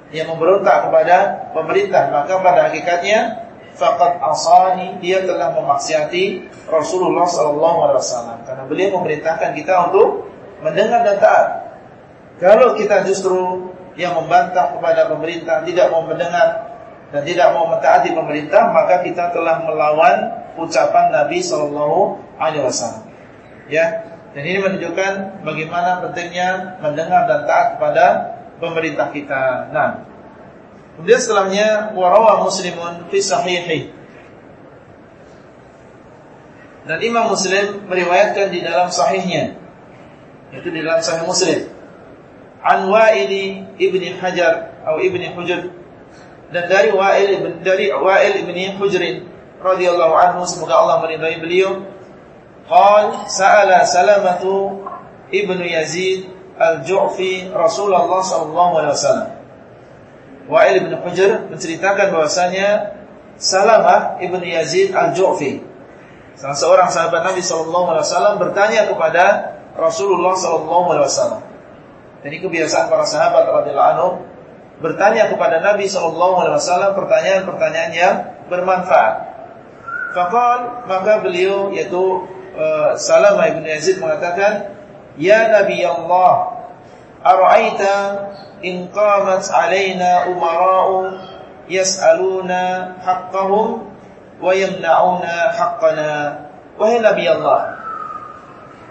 Dia memberontak kepada pemerintah maka pada hakikatnya faqad asani dia telah memaksiati Rasulullah sallallahu alaihi wasallam karena beliau memerintahkan kita untuk mendengar dan taat. Kalau kita justru yang membantah kepada pemerintah, tidak mau mendengar dan tidak mau mentaati pemerintah, maka kita telah melawan ucapan Nabi Shallallahu Alaihi Wasallam. Ya, dan ini menunjukkan bagaimana pentingnya mendengar dan taat kepada pemerintah kita. Nah, kemudian setelahnya warawa Muslimun fi sahihi. Dan Imam Muslim meriwayatkan di dalam sahihnya itu di dalam Sahih Muslim. An Wa'il ibni Hajar atau ibni Hujr. Dan dari Wa'il ibn dari Wa'il ibni Hujr radhiyallahu anhu semoga Allah meridai beliau. Qal sa'ala Salamatu ibnu Yazid al-Ju'fi Rasulullah sallallahu alaihi wasallam. Wa'il ibn Hujr menceritakan bahwasanya Salamah ibnu Yazid al-Ju'fi salah seorang sahabat Nabi sallallahu alaihi wasallam bertanya kepada Rasulullah sallallahu alaihi wasallam. Jadi kebiasaan para sahabat radhiyallahu anhu bertanya kepada Nabi sallallahu alaihi wasallam pertanyaan-pertanyaan yang bermanfaat. Faqal maka beliau yaitu uh, Salamah bin Yazid mengatakan, "Ya Nabi Allah, ara'aita in qamat alaina umara'u yas'aluna haqqahum wa yamna'una haqqana." Wahai Nabi Allah,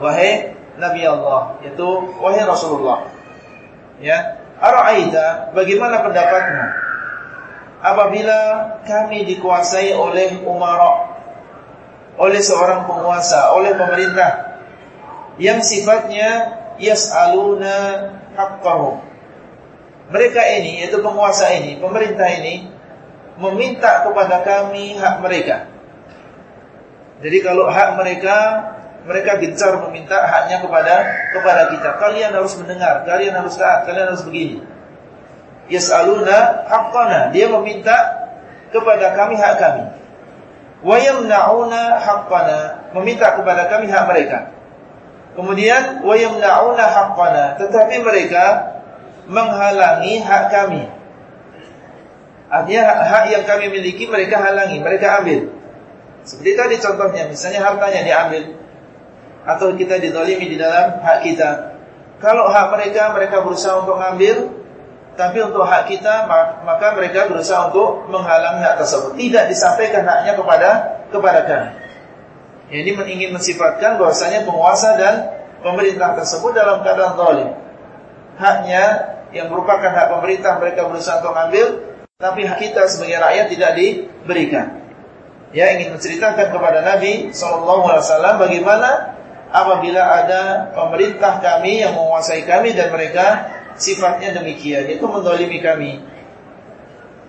wahai Nabi Allah yaitu wahai Rasulullah. Ya, ara'aita bagaimana pendapatmu apabila kami dikuasai oleh umara oleh seorang penguasa, oleh pemerintah yang sifatnya yas'aluna haqqahum. Mereka ini yaitu penguasa ini, pemerintah ini meminta kepada kami hak mereka. Jadi kalau hak mereka mereka gencar meminta haknya kepada kepada kita. Kalian harus mendengar, kalian harus taat, kalian harus begini. Yas'aluna haqqana. Dia meminta kepada kami hak kami. Wa yamna'una haqqana. Meminta kepada kami hak mereka. Kemudian wa yamna'una haqqana. Tetapi mereka menghalangi hak kami. Artinya hak yang kami miliki mereka halangi, mereka ambil. Seperti tadi contohnya, misalnya hartanya diambil atau kita didolimi di dalam hak kita. Kalau hak mereka, mereka berusaha untuk mengambil, tapi untuk hak kita, maka mereka berusaha untuk menghalangi hak tersebut. Tidak disampaikan haknya kepada kepada kami. Ini ingin mensifatkan bahwasanya penguasa dan pemerintah tersebut dalam keadaan zalim. Haknya yang merupakan hak pemerintah mereka berusaha untuk mengambil, tapi hak kita sebagai rakyat tidak diberikan. Ya ingin menceritakan kepada Nabi SAW bagaimana apabila ada pemerintah kami yang menguasai kami dan mereka sifatnya demikian, itu mendolimi kami.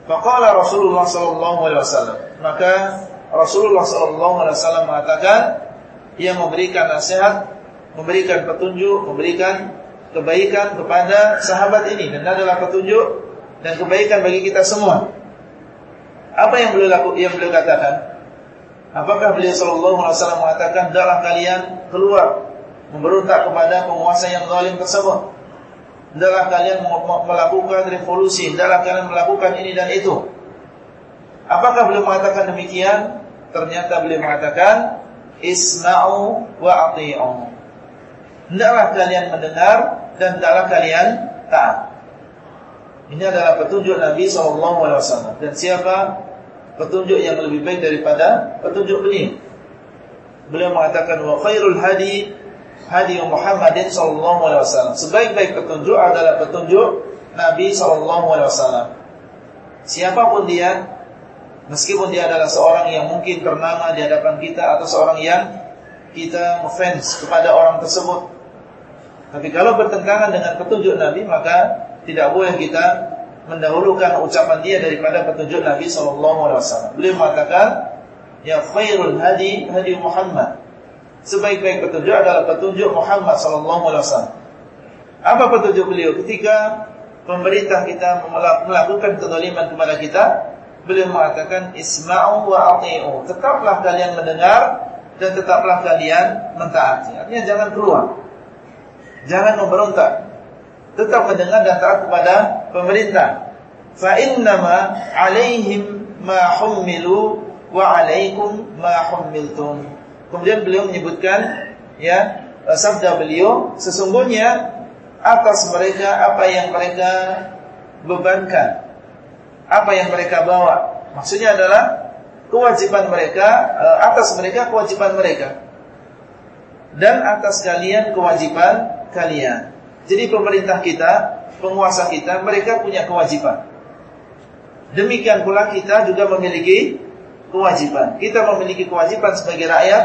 Maka Rasulullah sallallahu alaihi wasallam. Maka Rasulullah sallallahu alaihi wasallam mengatakan ia memberikan nasihat, memberikan petunjuk, memberikan kebaikan kepada sahabat ini dan adalah petunjuk dan kebaikan bagi kita semua. Apa yang beliau laku, yang beliau katakan? Apakah beliau sallallahu alaihi wasallam mengatakan hendaklah kalian keluar memberontak kepada penguasa yang zalim tersebut? Hendaklah kalian melakukan revolusi, hendaklah kalian melakukan ini dan itu. Apakah beliau mengatakan demikian? Ternyata beliau mengatakan isma'u wa ati'u. Hendaklah kalian mendengar dan hendaklah kalian taat. Ini adalah petunjuk Nabi sallallahu alaihi wasallam. Dan siapa petunjuk yang lebih baik daripada petunjuk beliau. Beliau mengatakan wa khairul hadi hadi Muhammadin sallallahu alaihi wasallam. Sebaik-baik petunjuk adalah petunjuk Nabi sallallahu alaihi wasallam. Siapa pun dia, meskipun dia adalah seorang yang mungkin ternama di hadapan kita atau seorang yang kita ngefans kepada orang tersebut. Tapi kalau bertentangan dengan petunjuk Nabi, maka tidak boleh kita mendahulukan ucapan dia daripada petunjuk Nabi sallallahu alaihi wasallam. Beliau mengatakan, "Ya khairul hadi hadi Muhammad." Sebaik-baik petunjuk adalah petunjuk Muhammad sallallahu alaihi wasallam. Apa petunjuk beliau ketika pemerintah kita melakukan kezaliman kepada kita? Beliau mengatakan isma'u wa ati'u. Tetaplah kalian mendengar dan tetaplah kalian mentaati. Artinya jangan keluar. Jangan memberontak. Tetap mendengar dan taat kepada pemerintah. Fa innama 'alaihim ma hummilu wa 'alaikum ma hummiltum. Kemudian beliau menyebutkan ya sabda beliau sesungguhnya atas mereka apa yang mereka bebankan, apa yang mereka bawa. Maksudnya adalah kewajiban mereka eh, atas mereka kewajiban mereka dan atas kalian kewajiban kalian. Jadi pemerintah kita, penguasa kita, mereka punya kewajiban. Demikian pula kita juga memiliki kewajiban. Kita memiliki kewajiban sebagai rakyat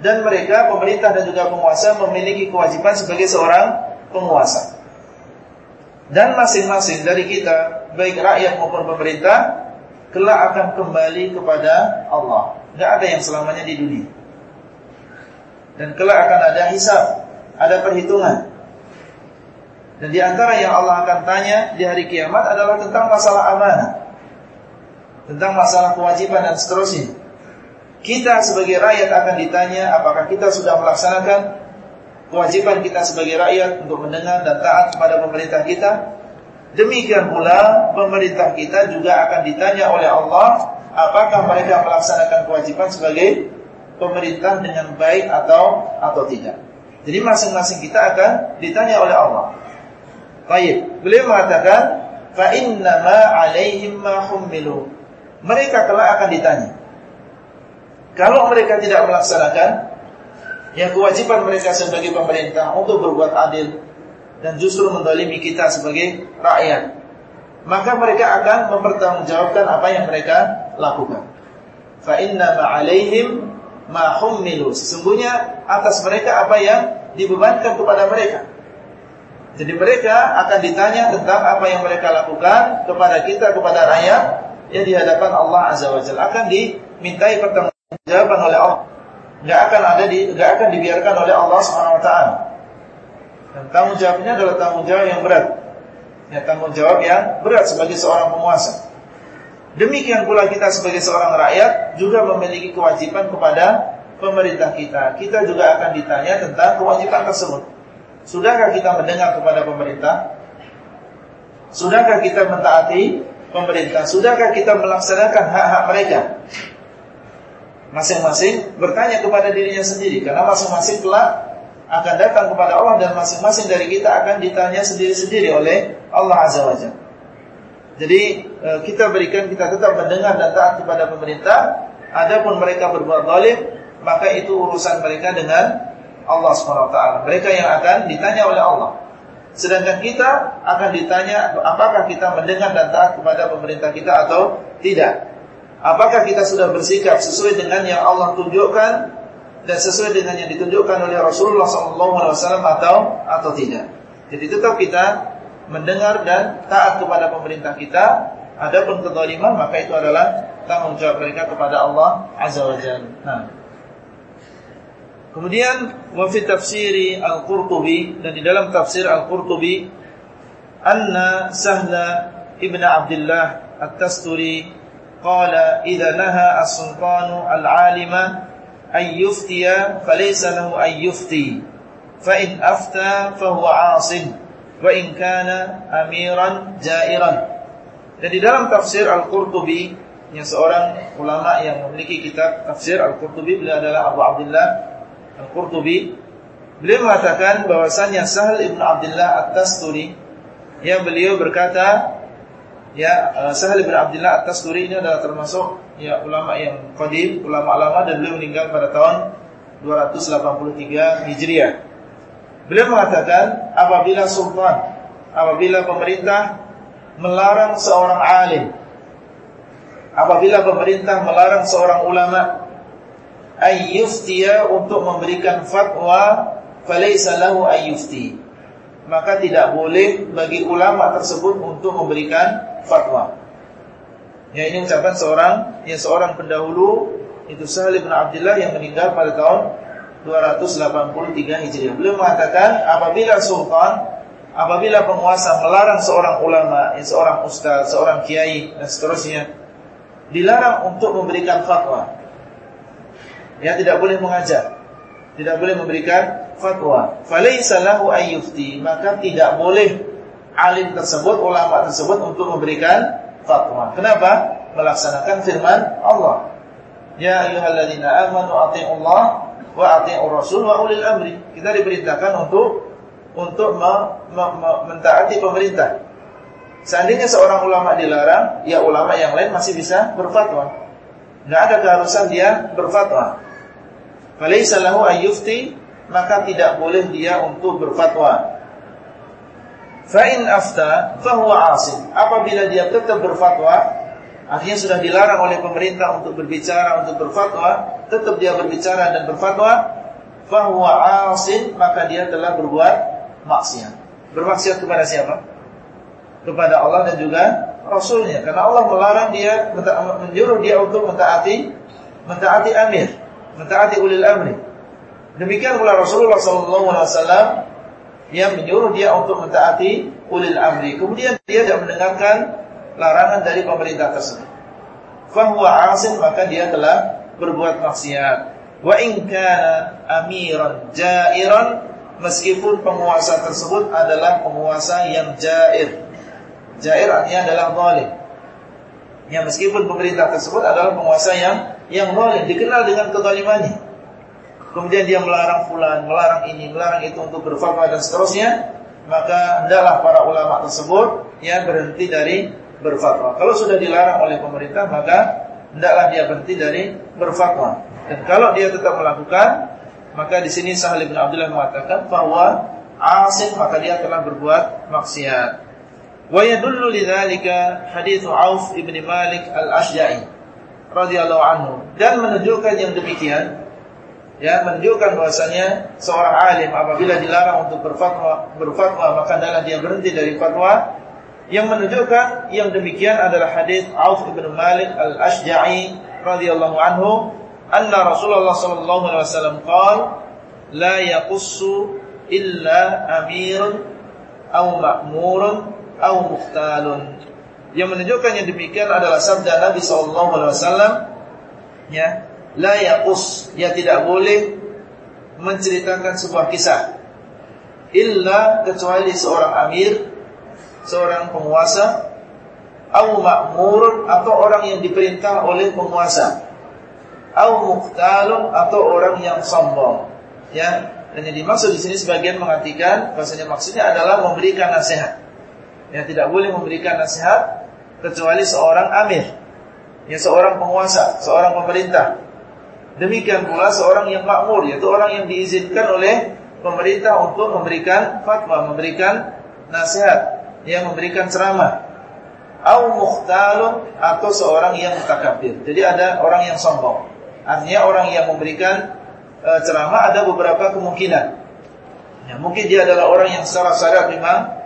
dan mereka pemerintah dan juga penguasa memiliki kewajiban sebagai seorang penguasa. Dan masing-masing dari kita, baik rakyat maupun pemerintah, kelak akan kembali kepada Allah. Tidak ada yang selamanya di dunia. Dan kelak akan ada hisab, ada perhitungan. Dan di antara yang Allah akan tanya di hari kiamat adalah tentang masalah amanah tentang masalah kewajiban dan seterusnya. Kita sebagai rakyat akan ditanya apakah kita sudah melaksanakan kewajiban kita sebagai rakyat untuk mendengar dan taat kepada pemerintah kita. Demikian pula pemerintah kita juga akan ditanya oleh Allah apakah mereka melaksanakan kewajiban sebagai pemerintah dengan baik atau atau tidak. Jadi masing-masing kita akan ditanya oleh Allah. Baik, beliau mengatakan fa inna ma 'alaihim ma hummilu mereka kelak akan ditanya. Kalau mereka tidak melaksanakan yang kewajiban mereka sebagai pemerintah untuk berbuat adil dan justru mendalimi kita sebagai rakyat, maka mereka akan mempertanggungjawabkan apa yang mereka lakukan. Fa inna ma'alaihim ma hummilu. Sesungguhnya atas mereka apa yang dibebankan kepada mereka. Jadi mereka akan ditanya tentang apa yang mereka lakukan kepada kita, kepada rakyat ya di hadapan Allah Azza wa Jalla akan dimintai pertanggungjawaban oleh Allah. Enggak akan ada di enggak akan dibiarkan oleh Allah Subhanahu wa taala. Dan tanggung jawabnya adalah tanggung jawab yang berat. Ya, tanggung jawab yang berat sebagai seorang penguasa. Demikian pula kita sebagai seorang rakyat juga memiliki kewajiban kepada pemerintah kita. Kita juga akan ditanya tentang kewajiban tersebut. Sudahkah kita mendengar kepada pemerintah? Sudahkah kita mentaati pemerintah. Sudahkah kita melaksanakan hak-hak mereka? Masing-masing bertanya kepada dirinya sendiri karena masing-masing telah akan datang kepada Allah dan masing-masing dari kita akan ditanya sendiri-sendiri oleh Allah Azza wa Jalla. Jadi e, kita berikan kita tetap mendengar dan taat kepada pemerintah. Adapun mereka berbuat zalim, maka itu urusan mereka dengan Allah taala. Mereka yang akan ditanya oleh Allah. Sedangkan kita akan ditanya apakah kita mendengar dan taat kepada pemerintah kita atau tidak. Apakah kita sudah bersikap sesuai dengan yang Allah tunjukkan dan sesuai dengan yang ditunjukkan oleh Rasulullah SAW atau atau tidak. Jadi tetap kita mendengar dan taat kepada pemerintah kita. Adapun kezaliman maka itu adalah tanggung jawab mereka kepada Allah Azza wa Jalla. Nah. Kemudian wa fi tafsiri Al-Qurtubi dan di dalam tafsir Al-Qurtubi anna Sahla ibn Abdullah At-Tasturi qala idza naha as-sultanu al-alima ay yuftiya falaysa lahu ay yufti. Fa in afta fa huwa 'asin wa in kana amiran jairan. Dan di dalam tafsir Al-Qurtubi yang seorang ulama yang memiliki kitab tafsir Al-Qurtubi beliau adalah Abu Abdullah Al-Qurtubi beliau mengatakan bahwasanya Sahal Ibn Abdullah At-Tasturi yang beliau berkata ya eh, Sahal Ibn Abdullah At-Tasturi ini adalah termasuk ya ulama yang qadim, ulama lama dan beliau meninggal pada tahun 283 Hijriah. Beliau mengatakan apabila sultan, apabila pemerintah melarang seorang alim, apabila pemerintah melarang seorang ulama ayyuftiya untuk memberikan fatwa falaysa lahu ayyufti maka tidak boleh bagi ulama tersebut untuk memberikan fatwa ya ini ucapan seorang yang seorang pendahulu itu Sahal bin Abdullah yang meninggal pada tahun 283 Hijriah. Beliau mengatakan apabila sultan, apabila penguasa melarang seorang ulama, ya, seorang ustaz, seorang kiai dan seterusnya dilarang untuk memberikan fatwa. Ya tidak boleh mengajar, tidak boleh memberikan fatwa. Falaisa lahu ayyufti, maka tidak boleh alim tersebut, ulama tersebut untuk memberikan fatwa. Kenapa? Melaksanakan firman Allah. Ya ayyuhalladzina amanu Allah wa ati'ur rasul wa ulil amri. Kita diperintahkan untuk untuk me, me, me, mentaati pemerintah. Seandainya seorang ulama dilarang, ya ulama yang lain masih bisa berfatwa. Enggak ada keharusan dia berfatwa. Falaisa lahu ayyufti, maka tidak boleh dia untuk berfatwa. Fa in afta fahuwa asim. Apabila dia tetap berfatwa, Artinya sudah dilarang oleh pemerintah untuk berbicara, untuk berfatwa, tetap dia berbicara dan berfatwa, fahuwa asin, maka dia telah berbuat maksiat. Bermaksiat kepada siapa? Kepada Allah dan juga Rasulnya. Karena Allah melarang dia, menyuruh dia untuk mentaati, mentaati amir, mentaati ulil amri. Demikian pula Rasulullah SAW yang menyuruh dia untuk mentaati ulil amri. Kemudian dia tidak mendengarkan larangan dari pemerintah tersebut. Fahuwa asin maka dia telah berbuat maksiat. Wa in kana amiran jairan meskipun penguasa tersebut adalah penguasa yang jair. Jair artinya adalah zalim. Ya meskipun pemerintah tersebut adalah penguasa yang yang zalim, dikenal dengan kezalimannya. Kemudian dia melarang fulan, melarang ini, melarang itu untuk berfatwa dan seterusnya, maka hendaklah para ulama tersebut yang berhenti dari berfatwa. Kalau sudah dilarang oleh pemerintah maka hendaklah dia berhenti dari berfatwa. Dan kalau dia tetap melakukan maka di sini Sahal bin Abdullah mengatakan bahwa asin maka dia telah berbuat maksiat. Wa yadullu lidzalika hadits Auf ibn Malik al-Ashja'i radhiyallahu anhu. Dan menunjukkan yang demikian ya menunjukkan bahwasanya seorang alim apabila dilarang untuk berfatwa berfatwa maka adalah dia berhenti dari fatwa. Yang menunjukkan yang demikian adalah hadis Auf bin Malik Al-Ashja'i radhiyallahu anhu anna Rasulullah sallallahu alaihi wasallam qala la yaqussu illa amirun aw ma'murun aw muhtalun yang menunjukkan yang demikian adalah sabda Nabi sallallahu alaihi wasallam ya la ya tidak boleh menceritakan sebuah kisah illa kecuali seorang amir seorang penguasa au ma'murun atau orang yang diperintah oleh penguasa au muqtalun atau orang yang sombong ya. Dan yang dimaksud di sini sebagian mengartikan bahasanya maksudnya adalah memberikan nasihat ya tidak boleh memberikan nasihat kecuali seorang amir ya seorang penguasa seorang pemerintah demikian pula seorang yang makmur yaitu orang yang diizinkan oleh pemerintah untuk memberikan fatwa memberikan nasihat yang memberikan ceramah au mukhtalun atau seorang yang mutakabbir. Jadi ada orang yang sombong. Artinya orang yang memberikan e, ceramah ada beberapa kemungkinan. Ya, mungkin dia adalah orang yang secara syariat memang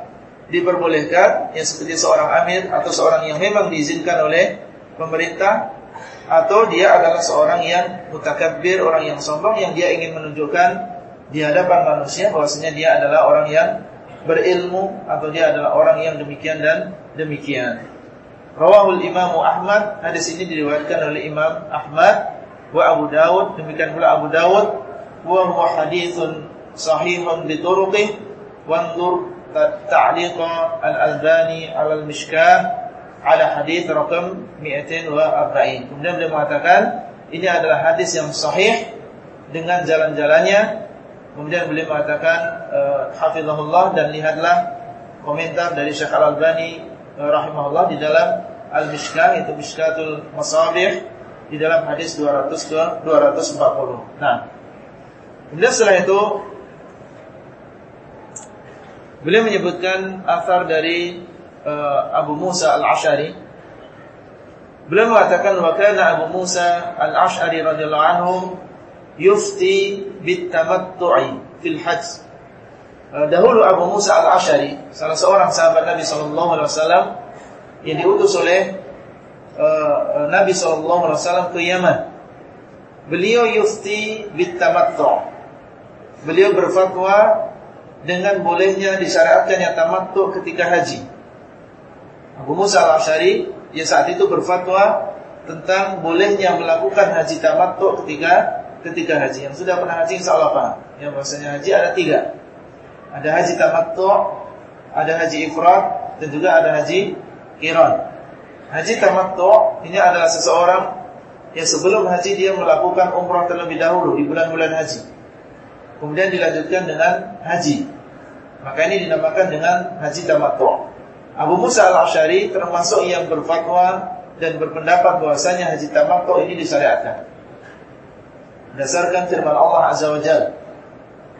diperbolehkan, yang seperti seorang amir atau seorang yang memang diizinkan oleh pemerintah atau dia adalah seorang yang mutakabbir, orang yang sombong yang dia ingin menunjukkan di hadapan manusia bahwasanya dia adalah orang yang berilmu atau dia adalah orang yang demikian dan demikian. Rawahul Imam Ahmad, hadis ini diriwayatkan oleh Imam Ahmad wa Abu Dawud, demikian pula Abu Dawud wa huwa haditsun sahihun bi turuqih wanzur ta'liq al-Albani 'ala al-Mishkah ala hadis rakam 240. Kemudian beliau mengatakan ini adalah hadis yang sahih dengan jalan-jalannya Kemudian beliau mengatakan uh, hafizahullah dan lihatlah komentar dari Syekh Al-Albani uh, rahimahullah di dalam Al-Mishkah itu Mishkatul Masabih di dalam hadis 200 ke 240. Nah, kemudian setelah itu beliau menyebutkan asar dari uh, Abu Musa Al-Ash'ari Beliau mengatakan wa kana Abu Musa Al-Ash'ari radhiyallahu anhu yufti bitamattu'i fil hajj. Eh, dahulu Abu Musa al-Ashari, salah seorang sahabat Nabi sallallahu alaihi wasallam yang diutus oleh uh, Nabi sallallahu alaihi wasallam ke Yaman. Beliau yufti bitamattu'. beliau berfatwa dengan bolehnya disyariatkannya tamattu ketika haji. Abu Musa al-Asy'ari ya saat itu berfatwa tentang bolehnya melakukan haji tamattu ketika ketika haji. Yang sudah pernah haji insyaallah paham. Yang bahasanya haji ada tiga. Ada haji tamattu, ada haji ifrad dan juga ada haji qiran. Haji tamattu ini adalah seseorang yang sebelum haji dia melakukan umrah terlebih dahulu di bulan-bulan haji. Kemudian dilanjutkan dengan haji. Maka ini dinamakan dengan haji tamattu. Abu Musa al-Ash'ari termasuk yang berfatwa dan berpendapat bahwasanya haji tamattu ini disyariatkan. Berdasarkan firman Allah Azza wa Jalla.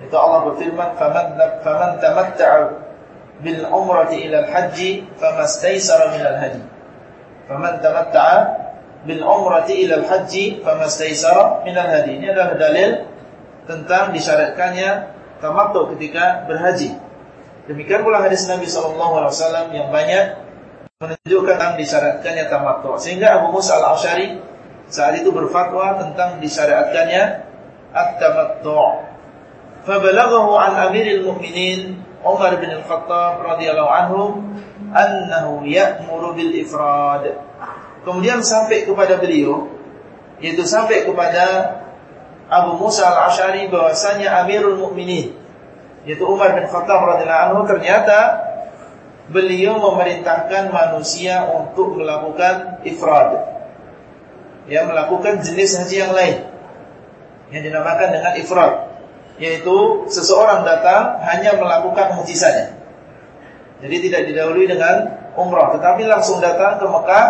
Itu Allah berfirman, "Faman faman tamatta'a bil umrati ila al-hajj famastaysara min al-hadi." Faman tamatta'a bil umrati ila al-hajj famastaysara min al-hadi. Ini adalah dalil tentang disyariatkannya tamattu ketika berhaji. Demikian pula hadis Nabi SAW yang banyak menunjukkan tentang disyaratkannya tamattu. Sehingga Abu Musa al-Ashari saat itu berfatwa tentang disyariatkannya at-tamattu. Fabalaghahu an Amiril Mukminin Umar bin Al-Khattab radhiyallahu anhu annahu ya'muru bil ifrad. Kemudian sampai kepada beliau yaitu sampai kepada Abu Musa al-Ashari bahwasanya Amirul Mukminin yaitu Umar bin Khattab radhiyallahu anhu ternyata beliau memerintahkan manusia untuk melakukan ifrad. Ya, melakukan jenis haji yang lain yang dinamakan dengan ifrad, yaitu seseorang datang hanya melakukan haji saja. Jadi tidak didahului dengan umrah, tetapi langsung datang ke Mekah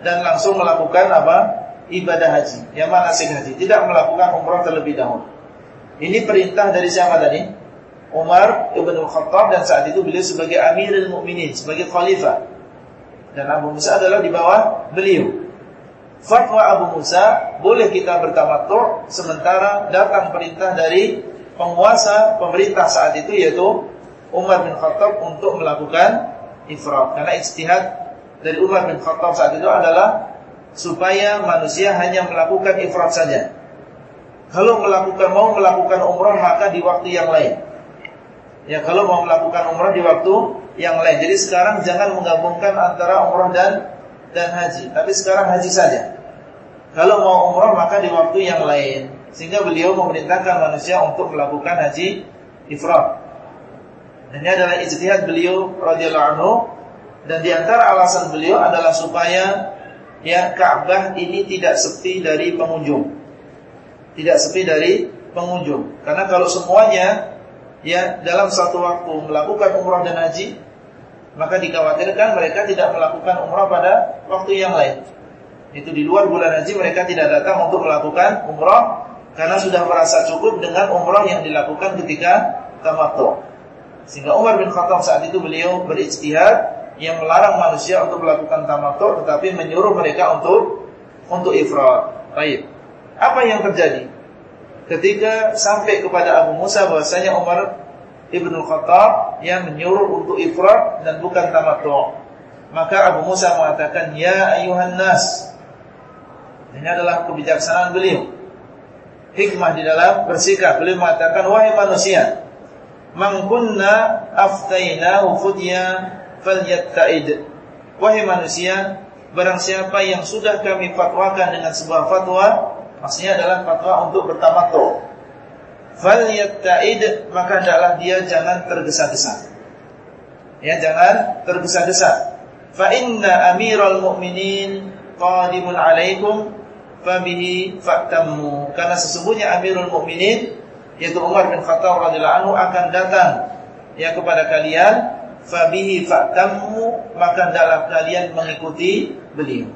dan langsung melakukan apa? Ibadah haji, yang manasik haji, tidak melakukan umrah terlebih dahulu. Ini perintah dari siapa tadi? Umar Ibn Khattab dan saat itu beliau sebagai Amirul Mukminin, sebagai khalifah. Dan Abu Musa adalah di bawah beliau. Fatwa Abu Musa boleh kita bertamattu sementara datang perintah dari penguasa pemerintah saat itu yaitu Umar bin Khattab untuk melakukan ifrat. Karena ijtihad dari Umar bin Khattab saat itu adalah supaya manusia hanya melakukan ifrat saja. Kalau melakukan mau melakukan umrah maka di waktu yang lain. Ya kalau mau melakukan umrah di waktu yang lain. Jadi sekarang jangan menggabungkan antara umrah dan dan haji, tapi sekarang haji saja. Kalau mau umrah maka di waktu yang lain. Sehingga beliau memerintahkan manusia untuk melakukan haji ifrad. Dan ini adalah ijtihad beliau radhiyallahu anhu dan di antara alasan beliau adalah supaya ya Ka'bah ini tidak sepi dari pengunjung. Tidak sepi dari pengunjung. Karena kalau semuanya ya dalam satu waktu melakukan umrah dan haji, maka dikhawatirkan mereka tidak melakukan umrah pada waktu yang lain. Itu di luar bulan haji mereka tidak datang untuk melakukan umrah karena sudah merasa cukup dengan umrah yang dilakukan ketika tamattu. Sehingga Umar bin Khattab saat itu beliau berijtihad yang melarang manusia untuk melakukan tamattu tetapi menyuruh mereka untuk untuk ifrad. Baik. Apa yang terjadi? ketika sampai kepada Abu Musa bahwasanya Umar Ibnu Khattab yang menyuruh untuk ifrat dan bukan tamattu. Maka Abu Musa mengatakan, "Ya ayuhan nas." Ini adalah kebijaksanaan beliau. Hikmah di dalam bersikap. Beliau mengatakan, "Wahai manusia, man kunna aftainahu falyatta'id." Wahai manusia, barang siapa yang sudah kami fatwakan dengan sebuah fatwa, Maksudnya adalah fatwa untuk bertamattu. Fal yatta'id maka hendaklah dia jangan tergesa-gesa. Ya, jangan tergesa-gesa. Fa inna amiral mu'minin qadimun 'alaikum fabihi fa'tammu. Karena sesungguhnya Amirul Mukminin yaitu Umar bin Khattab radhiyallahu anhu akan datang ya kepada kalian fabihi fa'tammu maka hendaklah kalian mengikuti beliau.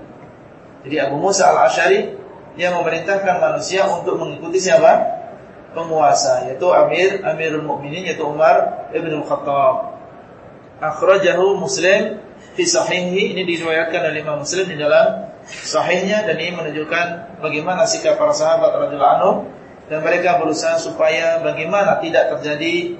Jadi Abu Musa al-Asy'ari yang memerintahkan manusia untuk mengikuti siapa? Penguasa, yaitu Amir Amirul Mukminin yaitu Umar Ibn Khattab. Akhrajahu Muslim fi sahihi ini diriwayatkan oleh Imam Muslim di dalam sahihnya dan ini menunjukkan bagaimana sikap para sahabat radhiyallahu anhu dan mereka berusaha supaya bagaimana tidak terjadi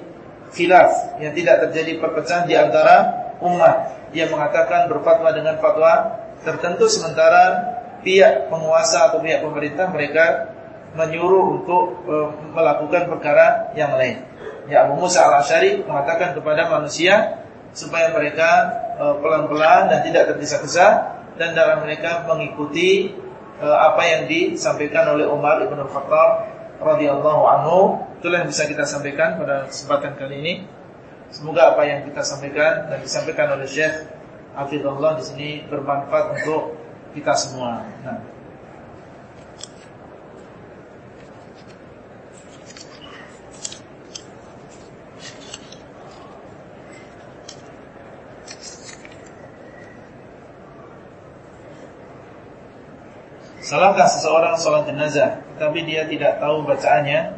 khilaf, yang tidak terjadi perpecahan di antara umat yang mengatakan berfatwa dengan fatwa tertentu sementara pihak penguasa atau pihak pemerintah mereka menyuruh untuk e, melakukan perkara yang lain. Ya Abu Musa al-Ashari mengatakan kepada manusia supaya mereka e, pelan-pelan dan tidak tergesa-gesa dan dalam mereka mengikuti e, apa yang disampaikan oleh Umar ibn Khattab radhiyallahu anhu. Itulah yang bisa kita sampaikan pada kesempatan kali ini. Semoga apa yang kita sampaikan dan disampaikan oleh Syekh Hafizullah di sini bermanfaat untuk kita semua. Nah. Salahkah seseorang sholat jenazah? Tapi dia tidak tahu bacaannya.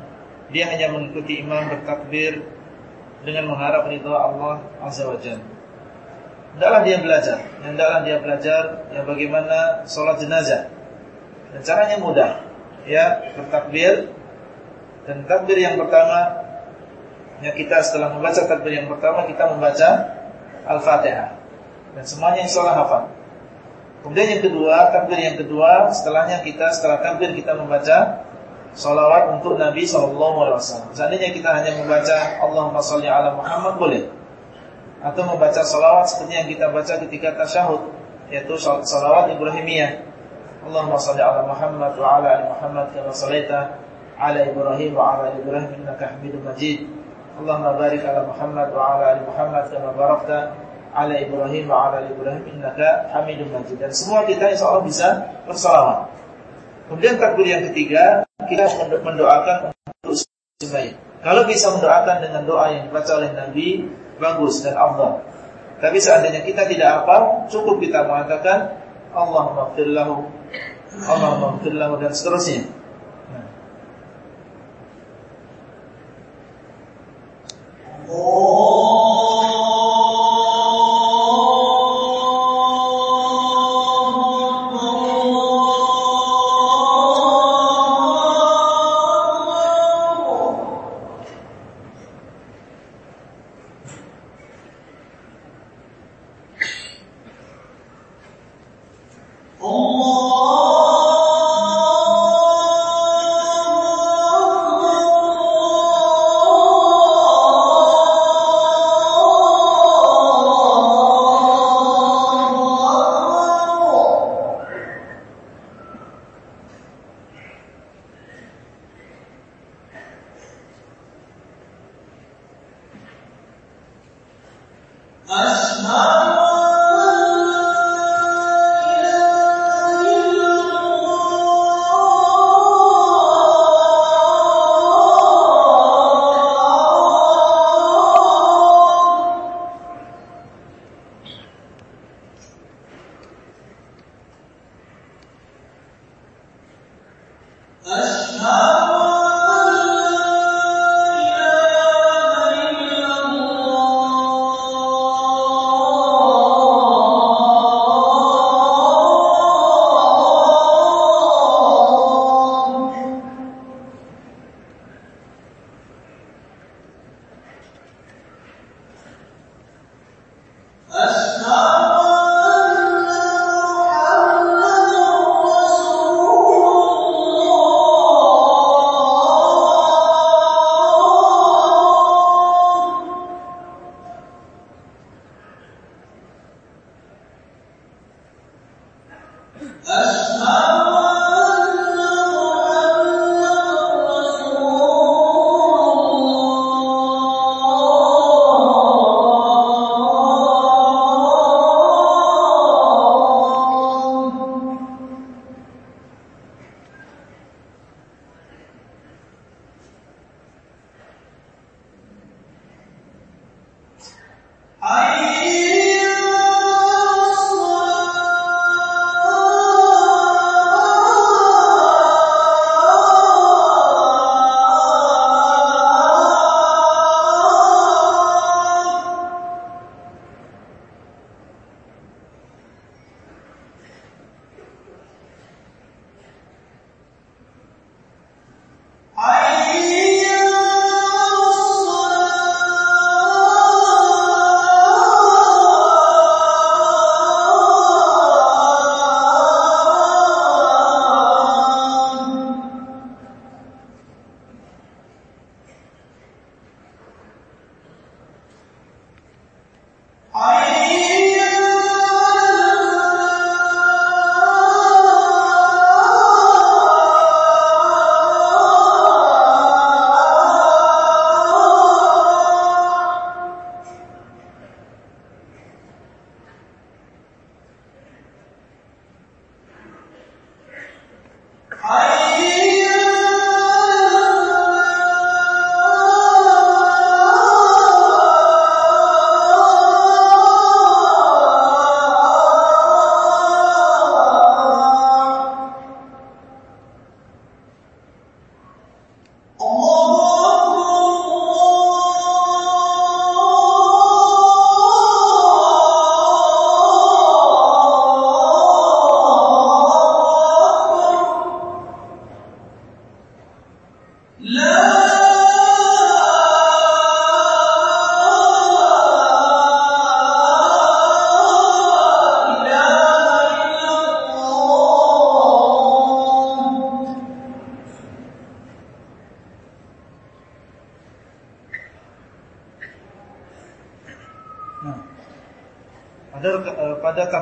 Dia hanya mengikuti imam bertakbir Dengan mengharap ridha Allah Azza wa Jalla. Hendaklah dia belajar. Hendaklah dia belajar yang bagaimana sholat jenazah. Dan caranya mudah. Ya bertakbir. Dan takbir yang pertama Ya kita setelah membaca takbir yang pertama Kita membaca Al-Fatihah. Dan semuanya insya Allah hafal Kemudian yang kedua, takbir yang kedua, setelahnya kita setelah takbir kita membaca salawat untuk Nabi SAW. Seandainya kita hanya membaca Allahumma salli ala Muhammad boleh, atau membaca salawat seperti yang kita baca ketika tasyahud, yaitu salawat Ibrahimiyah. Allahumma salli ala Muhammad wa ala ali Muhammad kama sallaita ala Ibrahim wa ala Ibrahim innaka Hamidum Majid. Allahumma barik ala Muhammad wa ala ali Muhammad kama barakta ala Ibrahim wa ala Ibrahim innaka Hamidum Majid. Dan semua kita insya Allah bisa bersalawat. Kemudian takbir yang ketiga, kita mendoakan untuk semuanya. Kalau bisa mendoakan dengan doa yang dibaca oleh Nabi, bagus dan Allah. Tapi seandainya kita tidak apa, cukup kita mengatakan Allahumma firlahu, Allahumma firlahu dan seterusnya. Oh.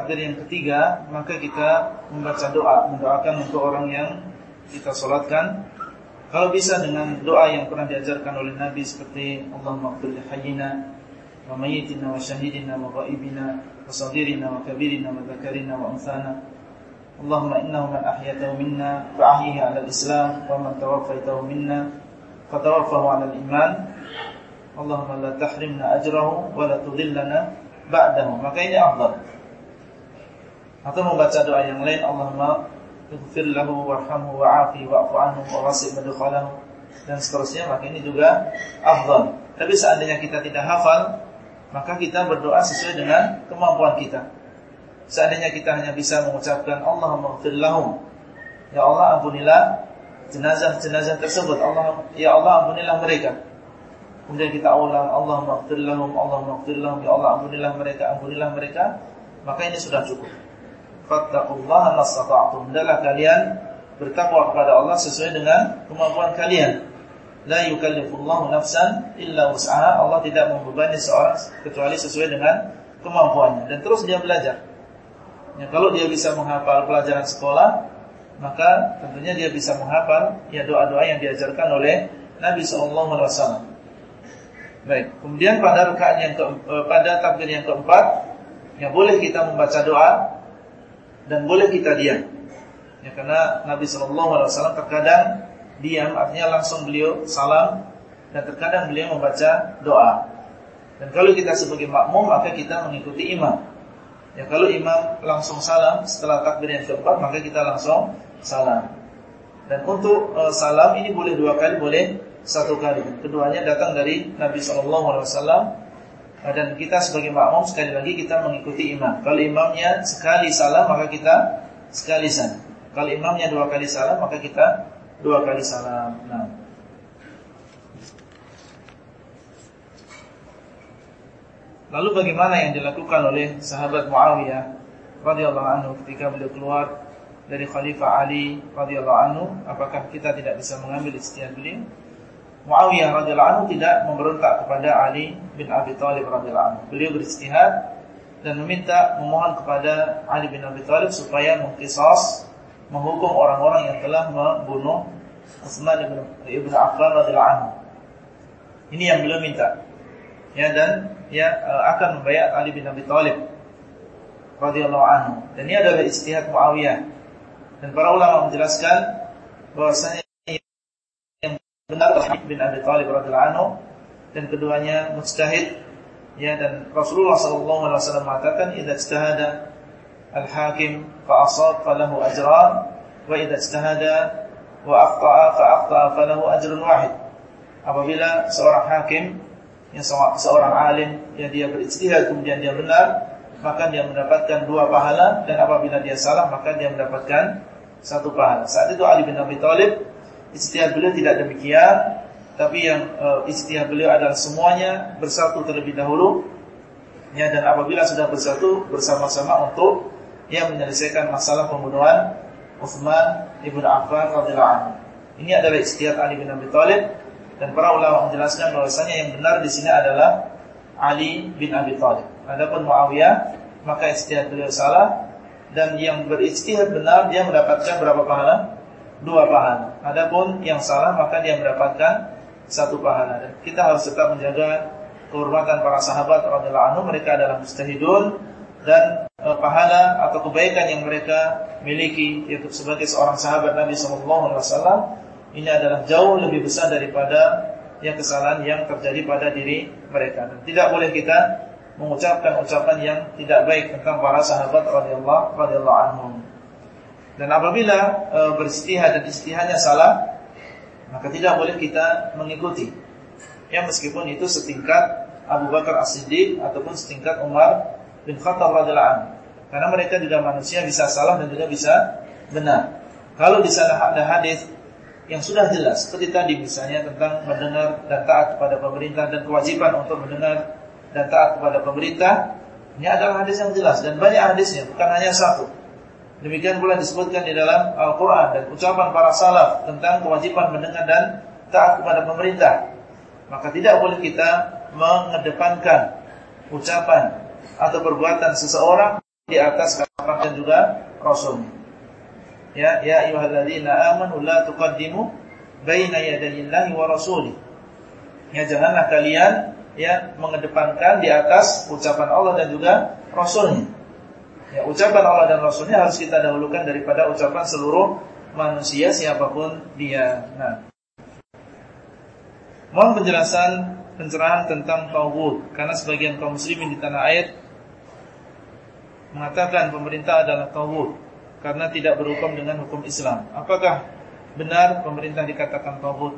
Takbir yang ketiga maka kita membaca doa mendoakan untuk orang yang kita solatkan. Kalau bisa dengan doa yang pernah diajarkan oleh Nabi seperti Allahumma qfir li hayyina wa mayyitina wa syahidina wa ghaibina wa saghirina wa kabirina wa dzakarina wa unsana. Allahumma innahu man ahyatahu minna fa ahyihi 'ala al-islam wa man tawaffaytahu minna fa tawaffahu 'ala al-iman. Allahumma la tahrimna ajrahu wa la tudhillana ba'dahu. Maka ini afdal atau membaca doa yang lain. Allahumma ighfir lahu warhamhu wa'afi wa'fu anhu wa wasib madkhalahu. Dan seterusnya. Maka ini juga afdal. Tapi seandainya kita tidak hafal maka kita berdoa sesuai dengan kemampuan kita. Seandainya kita hanya bisa mengucapkan Allahumma ighfir lahum ya Allah ampunilah jenazah-jenazah tersebut. Allah ya Allah ampunilah mereka. Kemudian kita ulang Allahumma ighfir lahum Allahumma ighfir lahum ya Allah ampunilah mereka ampunilah mereka. Maka ini sudah cukup fattaqullaha mastata'tum. Hendaklah kalian bertakwa kepada Allah sesuai dengan kemampuan kalian. La yukallifullahu nafsan illa wus'aha. Allah tidak membebani seorang kecuali sesuai dengan kemampuannya dan terus dia belajar. Ya, kalau dia bisa menghafal pelajaran sekolah, maka tentunya dia bisa menghafal ya doa-doa yang diajarkan oleh Nabi sallallahu alaihi wasallam. Baik, kemudian pada rakaat yang ke, eh, pada takbir yang keempat, ya boleh kita membaca doa dan boleh kita diam. Ya karena Nabi Shallallahu alaihi wasallam terkadang diam artinya langsung beliau salam dan terkadang beliau membaca doa. Dan kalau kita sebagai makmum maka kita mengikuti imam. Ya kalau imam langsung salam setelah takbir yang keempat maka kita langsung salam. Dan untuk uh, salam ini boleh dua kali, boleh satu kali. Keduanya datang dari Nabi Shallallahu alaihi wasallam dan kita sebagai makmum sekali lagi kita mengikuti imam. Kalau imamnya sekali salam maka kita sekali salam. Kalau imamnya dua kali salam maka kita dua kali salam. Nah. Lalu bagaimana yang dilakukan oleh sahabat Muawiyah radhiyallahu anhu ketika beliau keluar dari Khalifah Ali radhiyallahu anhu? Apakah kita tidak bisa mengambil istilah beliau? Muawiyah radhiyallahu anhu tidak memberontak kepada Ali bin Abi Thalib radhiyallahu anhu. Beliau beristihad dan meminta memohon kepada Ali bin Abi Thalib supaya mengkisas menghukum orang-orang yang telah membunuh Utsman bin Ibn Affan radhiyallahu anhu. Ini yang beliau minta. Ya dan ya akan membayar Ali bin Abi Thalib radhiyallahu anhu. Dan ini adalah istihad Muawiyah. Dan para ulama menjelaskan bahwasanya benar Habib bin Abi Thalib radhiyallahu dan keduanya mujtahid. Ya dan Rasulullah sallallahu alaihi wasallam mengatakan idza ijtahada al-hakim fa asab falahu ajran wa idza ijtahada wa aqta'a fa aqta'a falahu ajrun wahid. Apabila seorang hakim yang seorang alim yang dia berijtihad kemudian dia benar maka dia mendapatkan dua pahala. Dan apabila dia salah maka dia mendapatkan satu pahala. Saat itu Ali bin Abi Thalib Istihad beliau tidak demikian, tapi yang uh, istihad beliau adalah semuanya bersatu terlebih dahulu. Ya dan apabila sudah bersatu bersama-sama untuk yang menyelesaikan masalah pembunuhan Utsman ibn Affan radhiyallahu anhu. Ini adalah istihad Ali bin Abi Thalib dan para ulama menjelaskan bahwasanya yang benar di sini adalah Ali bin Abi Thalib. Adapun Muawiyah maka istihad beliau salah dan yang beristihad benar dia mendapatkan berapa pahala? Dua pahala. Adapun yang salah maka dia mendapatkan satu pahala. Dan kita harus tetap menjaga kehormatan para sahabat radhiyallahu anhu. Mereka adalah mustahidun dan e, pahala atau kebaikan yang mereka miliki yaitu sebagai seorang sahabat Nabi sallallahu alaihi wasallam ini adalah jauh lebih besar daripada yang kesalahan yang terjadi pada diri mereka. Dan tidak boleh kita mengucapkan ucapan yang tidak baik tentang para sahabat radhiyallahu radhiyallahu. Dan apabila e, beristihad dan istihadnya salah, maka tidak boleh kita mengikuti. Ya meskipun itu setingkat Abu Bakar As-Siddiq ataupun setingkat Umar bin Khattab radhiyallahu anhu. Karena mereka juga manusia bisa salah dan juga bisa benar. Kalau di sana ada hadis yang sudah jelas seperti tadi misalnya tentang mendengar dan taat kepada pemerintah dan kewajiban untuk mendengar dan taat kepada pemerintah, ini adalah hadis yang jelas dan banyak hadisnya, bukan hanya satu. Demikian pula disebutkan di dalam Al-Quran dan ucapan para salaf tentang kewajiban mendengar dan taat kepada pemerintah. Maka tidak boleh kita mengedepankan ucapan atau perbuatan seseorang di atas kata dan juga Rasul. Ya, ya ayyuhalladzina amanu la tuqaddimu baina yadayillahi wa rasuli. Ya, janganlah kalian ya mengedepankan di atas ucapan Allah dan juga Rasulnya. Ya, ucapan Allah dan Rasulnya harus kita dahulukan daripada ucapan seluruh manusia siapa pun dia. Nah, mohon penjelasan pencerahan tentang tauhid karena sebagian kaum muslimin di tanah air mengatakan pemerintah adalah tauhid karena tidak berhukum dengan hukum Islam. Apakah benar pemerintah dikatakan tauhid?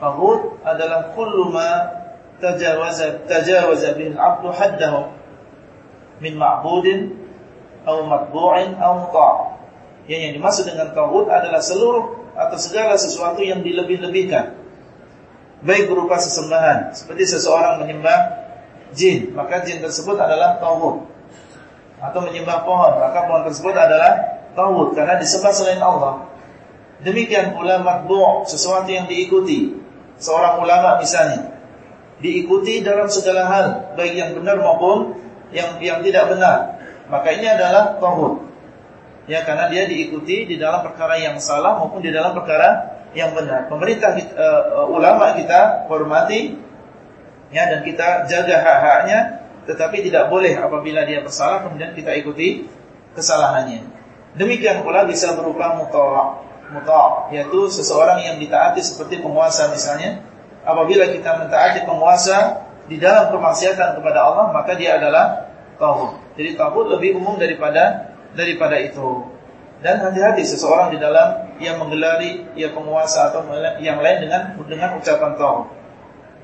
Tauhid adalah kullu ma tajawaza tajawaza bil 'abdu haddahu min ma'budin aw matbu'in aw muta'. Yang yang dimaksud dengan tauhid adalah seluruh atau segala sesuatu yang dilebih-lebihkan. Baik berupa sesembahan, seperti seseorang menyembah jin, maka jin tersebut adalah tauhid atau menyembah pohon, maka pohon tersebut adalah tauhid karena disembah selain Allah. Demikian pula matbu' sesuatu yang diikuti. Seorang ulama misalnya diikuti dalam segala hal, baik yang benar maupun yang yang tidak benar. Maka ini adalah tauhid. Ya karena dia diikuti di dalam perkara yang salah maupun di dalam perkara yang benar. Pemerintah uh, ulama kita hormati ya dan kita jaga hak-haknya tetapi tidak boleh apabila dia bersalah kemudian kita ikuti kesalahannya. Demikian pula bisa berupa muta' muta' yaitu seseorang yang ditaati seperti penguasa misalnya. Apabila kita mentaati penguasa di dalam kemaksiatan kepada Allah maka dia adalah tauhid. Jadi tauhid lebih umum daripada daripada itu. Dan hati-hati seseorang di dalam yang menggelari ia penguasa atau yang lain dengan dengan ucapan tauhid.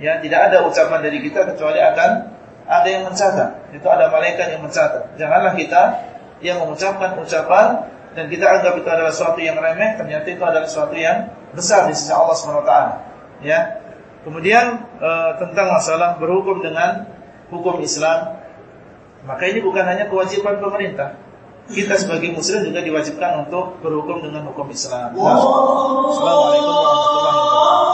Ya, tidak ada ucapan dari kita kecuali akan ada yang mencatat. Itu ada malaikat yang mencatat. Janganlah kita yang mengucapkan ucapan dan kita anggap itu adalah sesuatu yang remeh, ternyata itu adalah sesuatu yang besar di sisi Allah SWT. Ya. Kemudian e, tentang masalah berhukum dengan hukum Islam, maka ini bukan hanya kewajiban pemerintah. Kita sebagai muslim juga diwajibkan untuk berhukum dengan hukum Islam. Nah, Assalamualaikum warahmatullahi wabarakatuh.